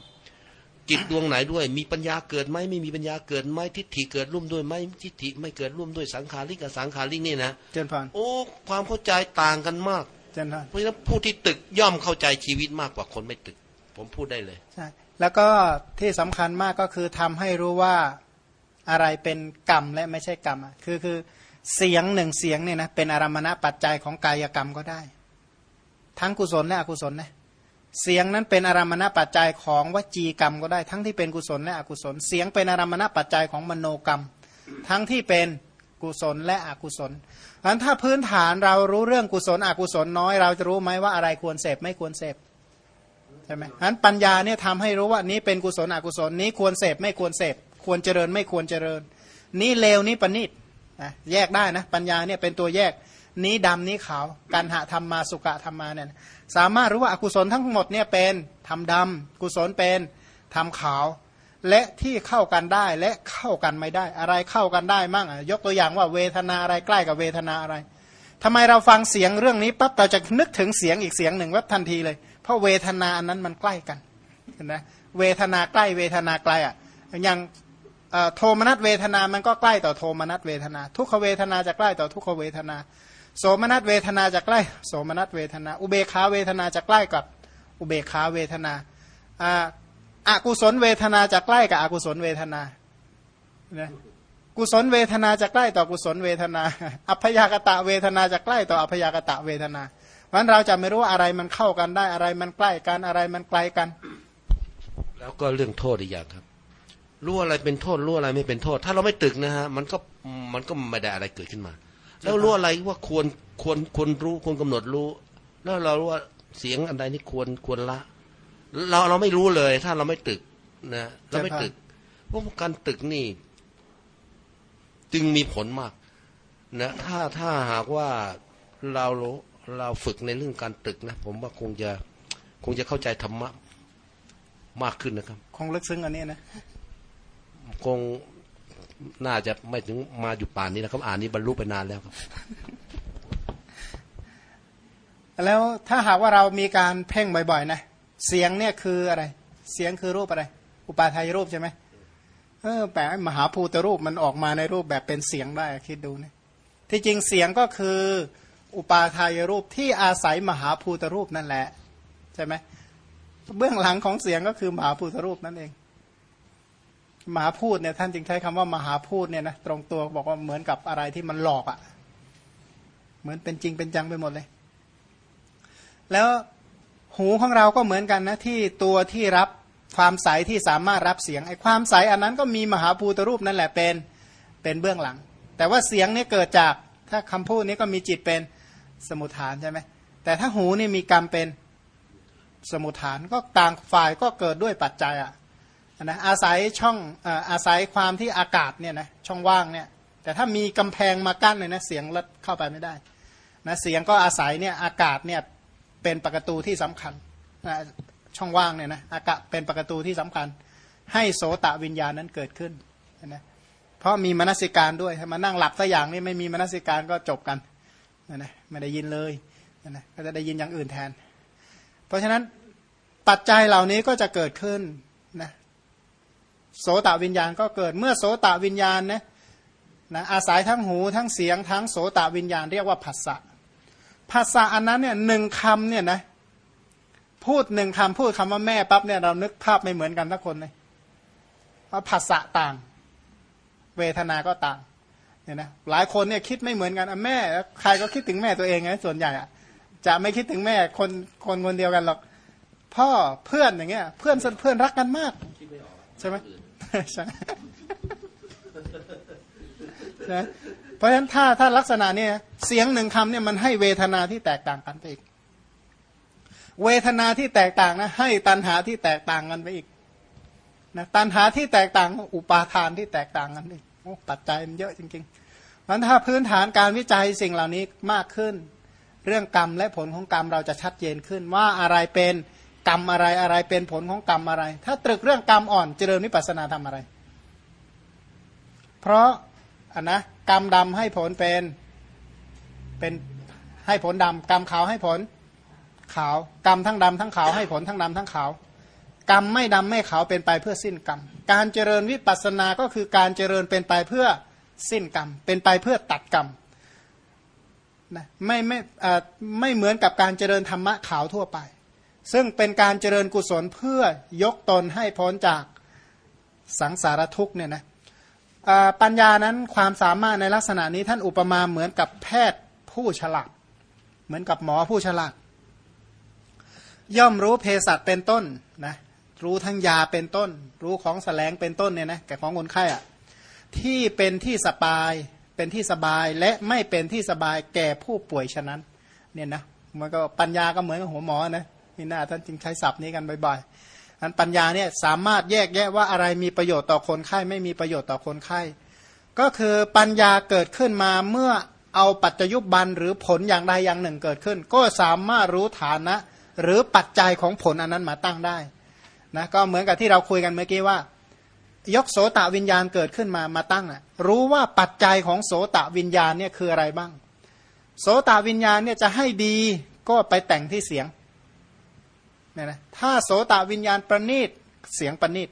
จิตดวงไหนด้วย มีปัญญาเกิดไหมไม่มีปัญญาเกิดไหมทิฏฐิเกิดร่วมด้วยไหมทิฏฐิไม่เกิดร่วมด้วยสังขาริกับสังขาริกนี่นะเจนพันโอ้ความเข้าใจต่างกันมากเจนพันเพราะฉะนั้นผู้ที่ตึกย่อมเข้าใจชีวิตมากกว่าคนไม่ตึก ผมพูดได้เลยใช่แล้วก็ที่สำคัญมากก็คือทำให้รู้ว่าอะไรเป็นกรรมและไม่ใช่กรรมคือคือเสียงหนึ่งเสียงเนี่ยนะเป็นอารมณะปัจจัยของกายกรรมก็ได้ ทั้งกุศลและอกุศลนะเสียงนั้นเป็นอารมณะปัจจัยของวจีกรรมก็ได้ทั้งที่เป็นกุศลและอกุศล เสียงเป็นอารมณะปัจจัยของมโนกรรม ทั้งที่เป็นกุศลและอกุศลเพราะถ้าพื้นฐานเรารู้เรื่องกุศลอกุศลน้อย เราจะรู้ไหมว่าอะไรควรเสพไม่ควรเสพใช่ไหมนั้นปัญญาเนี่ยทำให้รู้ว่านี้เป็นกุศลอกุศลนี้ควรเสพไม่ควรเสพควรเจริญไม่ควรเจริญ นี้เลวนี้ปณิตนะแยกได้นะปัญญาเนี่ยเป็นตัวแยก นี้ดำนี้ขาวกันหะธรรมมาสุกะธรรมมาเนี่ยสามารถรู้ว่าอกุศลทั้งหมดเนี่ยเป็นทำดำกุศลเป็นทำขาว และที่เข้ากันได้และเข้ากันไม่ได้ อะไรเข้ากันได้มั่งอะยกตัวอย่างว่าเวทนาอะไรใกล้กับเวทนาอะไรทำไมเราฟังเสียงเรื่องนี้ปั๊บเราจะนึกถึงเสียงอีกเสียงหนึ่งวับทันทีเลย เพราะเวทนาอันนั้นมันใกล้กันเห็นไหมเวทนาใกล้เวทนาไกลอะอย่างโทมนัสเวทนามันก็ใกล้ต่อโทมนัสเวทนา ทุกขเวทนาจะใกล้ต่อทุกขเวทนา โสมนัสเวทนาจะใกล้ โสมนัสเวทนา อุเบคาเวทนาจะใกล้กับอุเบคาเวทนาอากุศลเวทนาจะใกล้กับอกุศลเวทนากุศลเวทนาจะใกล้ต่อกุศลเวทนา อัพยากตะเวทนาจะใกล้ต่ออัพยากตะเวทนาเพราะเราจะไม่รู้ว่าอะไรมันเข้ากันได้อะไรมันใกล้กันอะไรมันไกลกัน แล้วก็เรื่องโทษอีกอย่างครับรู้อะไรเป็นโทษรู้อะไรไม่เป็นโทษ ถ้าเราไม่ตึกนะฮะมันก็มันก็ไม่ได้อะไรเกิดขึ้นมา แล้วรู้อะไรว่าควรควรควรรู้ควรกำหนดรู้ แล้วเรารู้ว่าเสียงอันใดนี่ควรควรละ เราเราไม่รู้เลย ถ้าเราไม่ตึกนะเราไม่ตึกเพราะการตึกนี่ จึงมีผลมากนะถ้าถ้าหากว่าเราเราฝึกในเรื่องการตึกนะ ผมว่าคงจะคงจะเข้าใจธรรมะมากขึ้นนะครับ คงลึกซึ้งอันนี้นะ คง น่าจะไม่ถึงมาอยู่ป่านนี้นะครับ อ่านนี้บรรลุไปนานแล้วครับ แล้วถ้าหากว่าเรามีการเพ่งบ่อยๆ นะ เสียงเนี่ยคืออะไร เสียงคือรูปอะไร อุปาทายรูปใช่ไหมเออแปลมหาภูตรูปมันออกมาในรูปแบบเป็นเสียงได้คิดดูนะที่จริงเสียงก็คืออุปาทายรูปที่อาศัยมหาภูตรูปนั่นแหละ ใช่ไหมเบื้องหลังของเสียงก็คือมหาภูตรูปนั่นเอง มหาพูดเนี่ยท่านจึงใช้คำว่ามหาพูดเนี่ยนะตรงตัวบอกว่าเหมือนกับอะไรที่มันหลอกอะ่ะ เหมือนเป็นจริงเป็นจังไปหมดเลย แล้วหูของเราก็เหมือนกันนะที่ตัวที่รับความใสที่สามารถรับเสียงไอ้ความใสอันนั้นก็มีมหาภูตรูปนั่นแหละเป็นเป็นเบื้องหลัง แต่ว่าเสียงนี่เกิดจากถ้าคำพูดนี้ก็มีจิตเป็นสมุทฐานใช่ไหมแต่ถ้าหูนี่มีกรรมเป็นสมุทฐานก็ต่างฝ่ายก็เกิดด้วยปัจจัยอะ่ะ นะอาศัยช่องอาศัยความที่อากาศเนี่ยนะช่องว่างเนี่ยแต่ถ้ามีกำแพงมากั้นเลยนะเสียงลดเข้าไปไม่ได้นะเสียงก็อาศัยเนี่ยอากาศเนี่ยเป็นประตูที่สำคัญนะช่องว่างเนี่ยนะอากาศเป็นประตูที่สำคัญ ให้โสตะวิญญาณนั้นเกิดขึ้นนะเพราะมีมนสิการด้วยถ้ามานั่งหลับสักอย่างนี่ไม่มีมนสิการก็จบกันนะนะไม่ได้ยินเลยนะก็จะได้ยินอย่างอื่นแทน เพราะฉะนั้นปัจจัยเหล่านี้ก็จะเกิดขึ้นนะ โสตวิญญาณก็เกิดเมื่อโสตวิญญาณนะนะอาศัยทั้งหูทั้งเสียงทั้งโสตวิญญาณเรียกว่าผัสสะภาษาอันนั้นเนี่ยหนึ่งคำเนี่ยนะพูดหนึ่งคำพูดคำว่าแม่ปั๊บเนี่ยเรานึกภาพไม่เหมือนกันทุกคนเลยเพราะภาษาต่าง เวทนาก็ต่างเนี่ยนะหลายคนเนี่ยคิดไม่เหมือนกันแม่ใครก็คิดถึงแม่ตัวเองไงส่วนใหญ่อะจะไม่คิดถึงแม่คนคนคนเดียวกันหรอก พ่อเพื่อนอย่างเงี้ย เพื่อนเพื่อนรักกันมาก ใช่ไหม ใช่เพราะฉะนั้นถ้าถ้าลักษณะเนี่ยเสียงหนึ่งคำเนี่ยมันให้เวทนาที่แตกต่างกันไปอีก เวทนาที่แตกต่างนะให้ตันหาที่แตกต่างกันไปอีกนะตันหาที่แตกต่างอุปาทานที่แตกต่างกันอีกโอ้ปัจจัยมันเยอะจริงๆมันถ้าพื้นฐานการวิจัยสิ่งเหล่านี้มากขึ้น เรื่องกรรมและผลของกรรมเราจะชัดเจนขึ้นว่าอะไรเป็น กรรมอะไรอะไรเป็นผลของกรรมอะไร ถ้าตรึกเรื่องกรรมอ่อนเจริญวิปัสสนาทำอะไร เพราะอันนะกรรมดำให้ผลเป็นเป็นให้ผลดำกรรมขาวให้ผลขาว กรรมทั้งดำทั้งขาวให้ผลทั้งดำทั้งขาว กรรมไม่ดำไม่ขาวเป็นไปเพื่อสิ้นกรรม การเจริญวิปัสสนาก็คือการเจริญเป็นไปเพื่อสิ้นกรรม เป็นไปเพื่อตัดกรรมนะไม่ไม่ไม่เหมือนกับการเจริญธรรมะขาวทั่วไป ซึ่งเป็นการเจริญกุศลเพื่อยกตนให้พ้นจากสังสารทุกข์เนี่ยนะปัญญานั้นความสามารถในลักษณะนี้ท่านอุปมาเหมือนกับแพทย์ผู้ฉลาด เหมือนกับหมอผู้ฉลาด ย่อมรู้เภสัชเป็นต้นนะรู้ทั้งยาเป็นต้น รู้ของแสลงเป็นต้นเนี่ยนะแก่ของคนไข้อะที่เป็นที่สบายเป็นที่สบายและไม่เป็นที่สบายแก่ผู้ป่วยฉะนั้นเนี่ยนะมันก็ปัญญาก็เหมือนกับหัวหมอนะ นี่น่าท่านจึงใช้ศัพท์นี้กันบ่อยๆอันปัญญาเนี่ยสามารถแยกแยะว่าอะไรมีประโยชน์ต่อคนไข้ไม่มีประโยชน์ต่อคนไข้ ก็คือปัญญาเกิดขึ้นมาเมื่อเอาปัจจยุบันหรือผลอย่างใดอย่างหนึ่งเกิดขึ้น ก็สามารถรู้ฐานะ หรือปัจจัยของผลอันนั้นมาตั้งได้นะก็เหมือนกับที่เราคุยกันเมื่อกี้ว่า ยกโสตวิญญาณเกิดขึ้นมามาตั้งอะรู้ว่าปัจจัยของโสตวิญญาณเนี่ยคืออะไรบ้าง โสตวิญญาณเนี่ยจะให้ดีก็ไปแต่งที่เสียง เนี่ยนะถ้าโสตวิญญาณประณีตเสียงประณีต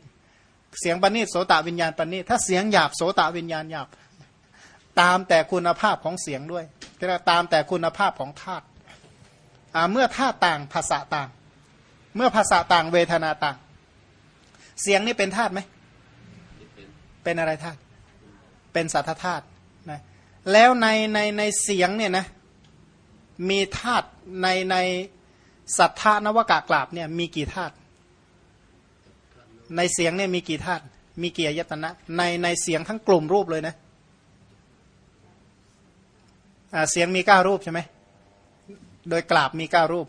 เสียงประณีตโสตวิญญาณประณีตถ้าเสียงหยาบโสตวิญญาณหยาบ ตามแต่คุณภาพของเสียงด้วยก็ตามแต่คุณภาพของธาตุเมื่อธาตุต่างภาษาต่าง เมื่อภาษาต่างเวทนาต่าง เสียงนี่เป็นธาตุไหมเป็นอะไรธาตุเป็นสัทธาตุนะแล้วในในในเสียงเนี่ยนะมีธาตุในใน สัทธานวกะกราบเนี่ยมีกี่ธาตุในเสียงเนี่ยมีกี่ธาตุมีกี่อายตนะ ในในเสียงทั้งกลุ่มรูปเลยนะเสียงมีเก้ารูปใช่ไหมโดยกราบมีเก้ารูป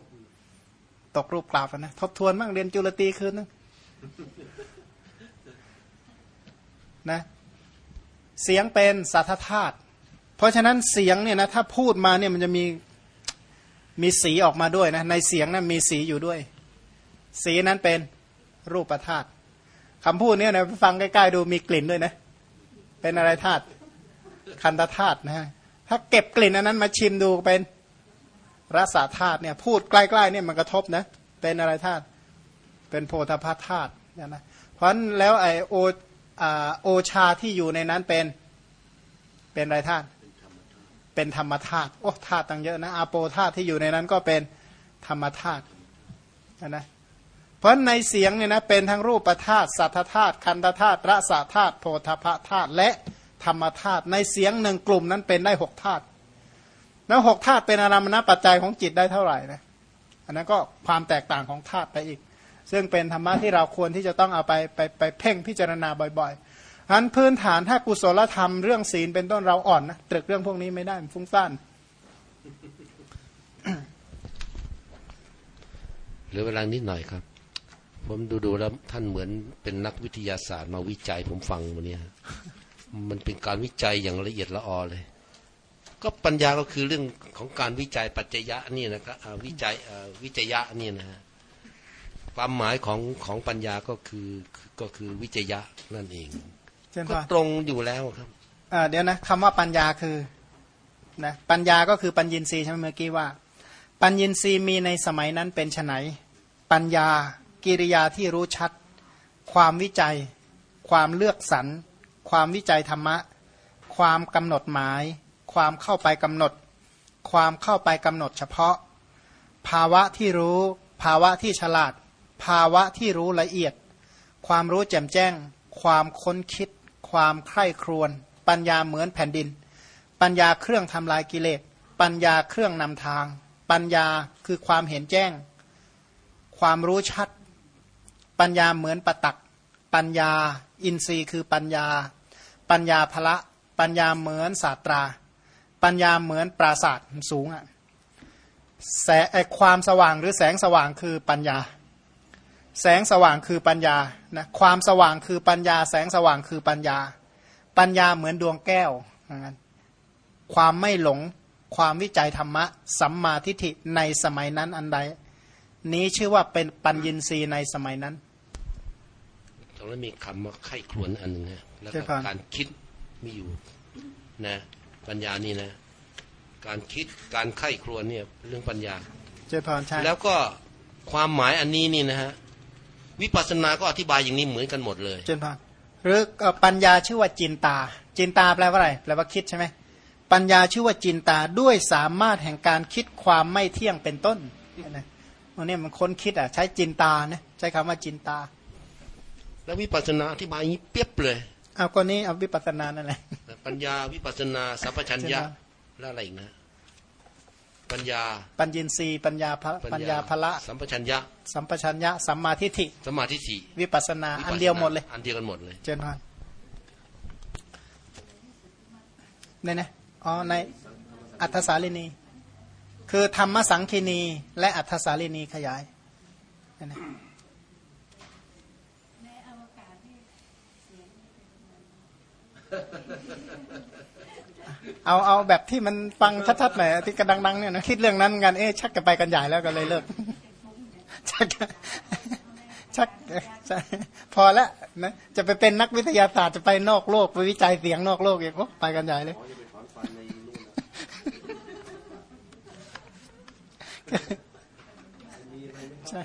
ตกรูปกราบนะทบทวนบ้างเรียนจุลตีคืนนึงนะเสียงเป็นสัทธาตุเพราะฉะนั้นเสียงเนี่ยนะถ้าพูดมาเนี่ยมันจะมี มีสีออกมาด้วยนะในเสียงนั้นมีสีอยู่ด้วย สีนั้นเป็นรูปธาตุคำพูดเนี่ยนะฟังใกล้ๆดูมีกลิ่นด้วยนะ เป็นอะไรธาตุคันธธาตุนะฮะถ้าเก็บกลิ่นอันนั้นมาชิมดูเป็นรสธาตุเนี่ย พูดใกล้ๆเนี่ยมันกระทบนะ เป็นอะไรธาตุเป็นโพธาภาธาตุนะเพราะฉะนั้นแล้วไอโอโอชาที่อยู่ในนั้นเป็นเป็นอะไรธาตุ เป็นธรรมธาตุโอ้ธาตุตั้งเยอะนะอาโปธาตุที่อยู่ในนั้นก็เป็นธรรมธาตุนะเพราะในเสียงเนี่ยนะเป็นทั้งรูปธาตุสัทธาตุคันธาตุรสธาตุโพธาภธาตุและธรรมธาตุในเสียงหนึ่งกลุ่มนั้นเป็นได้หกธาตุแล้วหกธาตุเป็นอารมณปัจจัยของจิตได้เท่าไหร่นะอันนั้นก็ความแตกต่างของธาตุไปอีก ซึ่งเป็นธรรมะที่เราควรที่จะต้องเอาไปไปไปเพ่งพิจารณาบ่อยๆ อันพื้นฐานถ้ากุศลธรรมเรื่องศีลเป็นต้นเราอ่อนนะตรึกเรื่องพวกนี้ไม่ได้ฟุ้งซ่านหลือเวลานิดหน่อยครับ ผมดูดูแล้วท่านเหมือนเป็นนักวิทยาศาสตร์มาวิจัยผมฟังวันนี้มันเป็นการวิจัยอย่างละเอียดละออเลย ก็ปัญญาก็คือเรื่องของการวิจัยปัจจยะนี่นะครับวิจัยวิจัยะนี่นะฮะความหมายของของปัญญาก็คือก็คือวิจัยะนั่นเอง ก็ตรงอยู่แล้วครับเดี๋ยวนะคำว่าปัญญาคือนะปัญญาก็คือปัญญีสีใช่ไหมเมื่อกี้ว่า ปัญญินทรีย์มีในสมัยนั้นเป็นไนปัญญากิริยาที่รู้ชัด ความวิจัย ความเลือกสรรความวิจัยธรรมะ ความกำหนดหมาย ความเข้าไปกำหนด ความเข้าไปกำหนดเฉพาะ ภาวะที่รู้ ภาวะที่ฉลาด ภาวะที่รู้ละเอียด ความรู้แจ่มแจ้ง ความค้นคิด ความใคร่ครวญปัญญาเหมือนแผ่นดิน ปัญญาเครื่องทำลายกิเลส ปัญญาเครื่องนำทาง ปัญญาคือความเห็นแจ้ง ความรู้ชัด ปัญญาเหมือนประตัก ปัญญา อินทรีย์คือปัญญา ปัญญาพละ ปัญญาเหมือนศาสตรา ปัญญาเหมือนปราศาสตร์สูงอะแสงความสว่างหรือแสงสว่างคือปัญญา แสงสว่างคือปัญญานะความสว่างคือปัญญา แสงสว่างคือปัญญา ปัญญาเหมือนดวงแก้วความไม่หลงความวิจัยธรรมะ สัมมาทิฏฐิในสมัยนั้นอันใด นี้ชื่อว่าเป็นปัญญินทรีย์ในสมัยนั้นตรงนั้นมีคำว่าไข้ครวนอันหนึ่งนะแล้วใช่ก็ครับการคิดมีอยู่นะ ปัญญานี่นะ การคิดการไข้ครวนเนี่ยเรื่องปัญญาเจริญพรใช่แล้วก็ความหมายอันนี้นี่นะฮะ วิปัสสนาก็อธิบายอย่างนี้เหมือนกันหมดเลยเจนพรหรือเอ่อปัญญาชื่อว่าจินตา จินตาแปลว่าอะไรแปลว่าคิดใช่ไหมปัญญาชื่อว่าจินตาด้วยสามารถแห่งการคิดความไม่เที่ยงเป็นต้นนะวันนี้มันค้นคิดอะใช้จินตานะใช้คำว่าจินตา แล้ววิปัสสนาอธิบายอย่างนี้เปรียบเลยเอาก็นี้เอาวิปัสสนานั่นแหละปัญญาวิปัสสนาสัพพัญญะใช่ไหมแล้วอะไรอีกนะ ปัญญา ปัญญินทรีย์ปัญญาพะปัญญาพละสัมปชัญญะ สัมปชัญญะ สัมมาทิฏฐิสมาธิสี่วิปัสสนา อันเดียวหมดเลย อันเดียวกันหมดเลย เจนพรเนี่ยนะอ๋อในอัฏฐสาลินี คือธรรมสังคีนี และอัฏฐสาลินีขยายนั่นนะ เอาเอาแบบที่มันฟังชัดๆหน่อยที่กระดังๆเนี่ยนะคิดเรื่องนั้นกันเอ๊ะชักจะไปกันใหญ่แล้วก็เลยเลิกชักชักชักพอแล้วนะจะไปเป็นนักวิทยาศาสตร์จะไปนอกโลกไปวิจัยเสียงนอกโลกอีกโอ้ไปกันใหญ่เลยใช่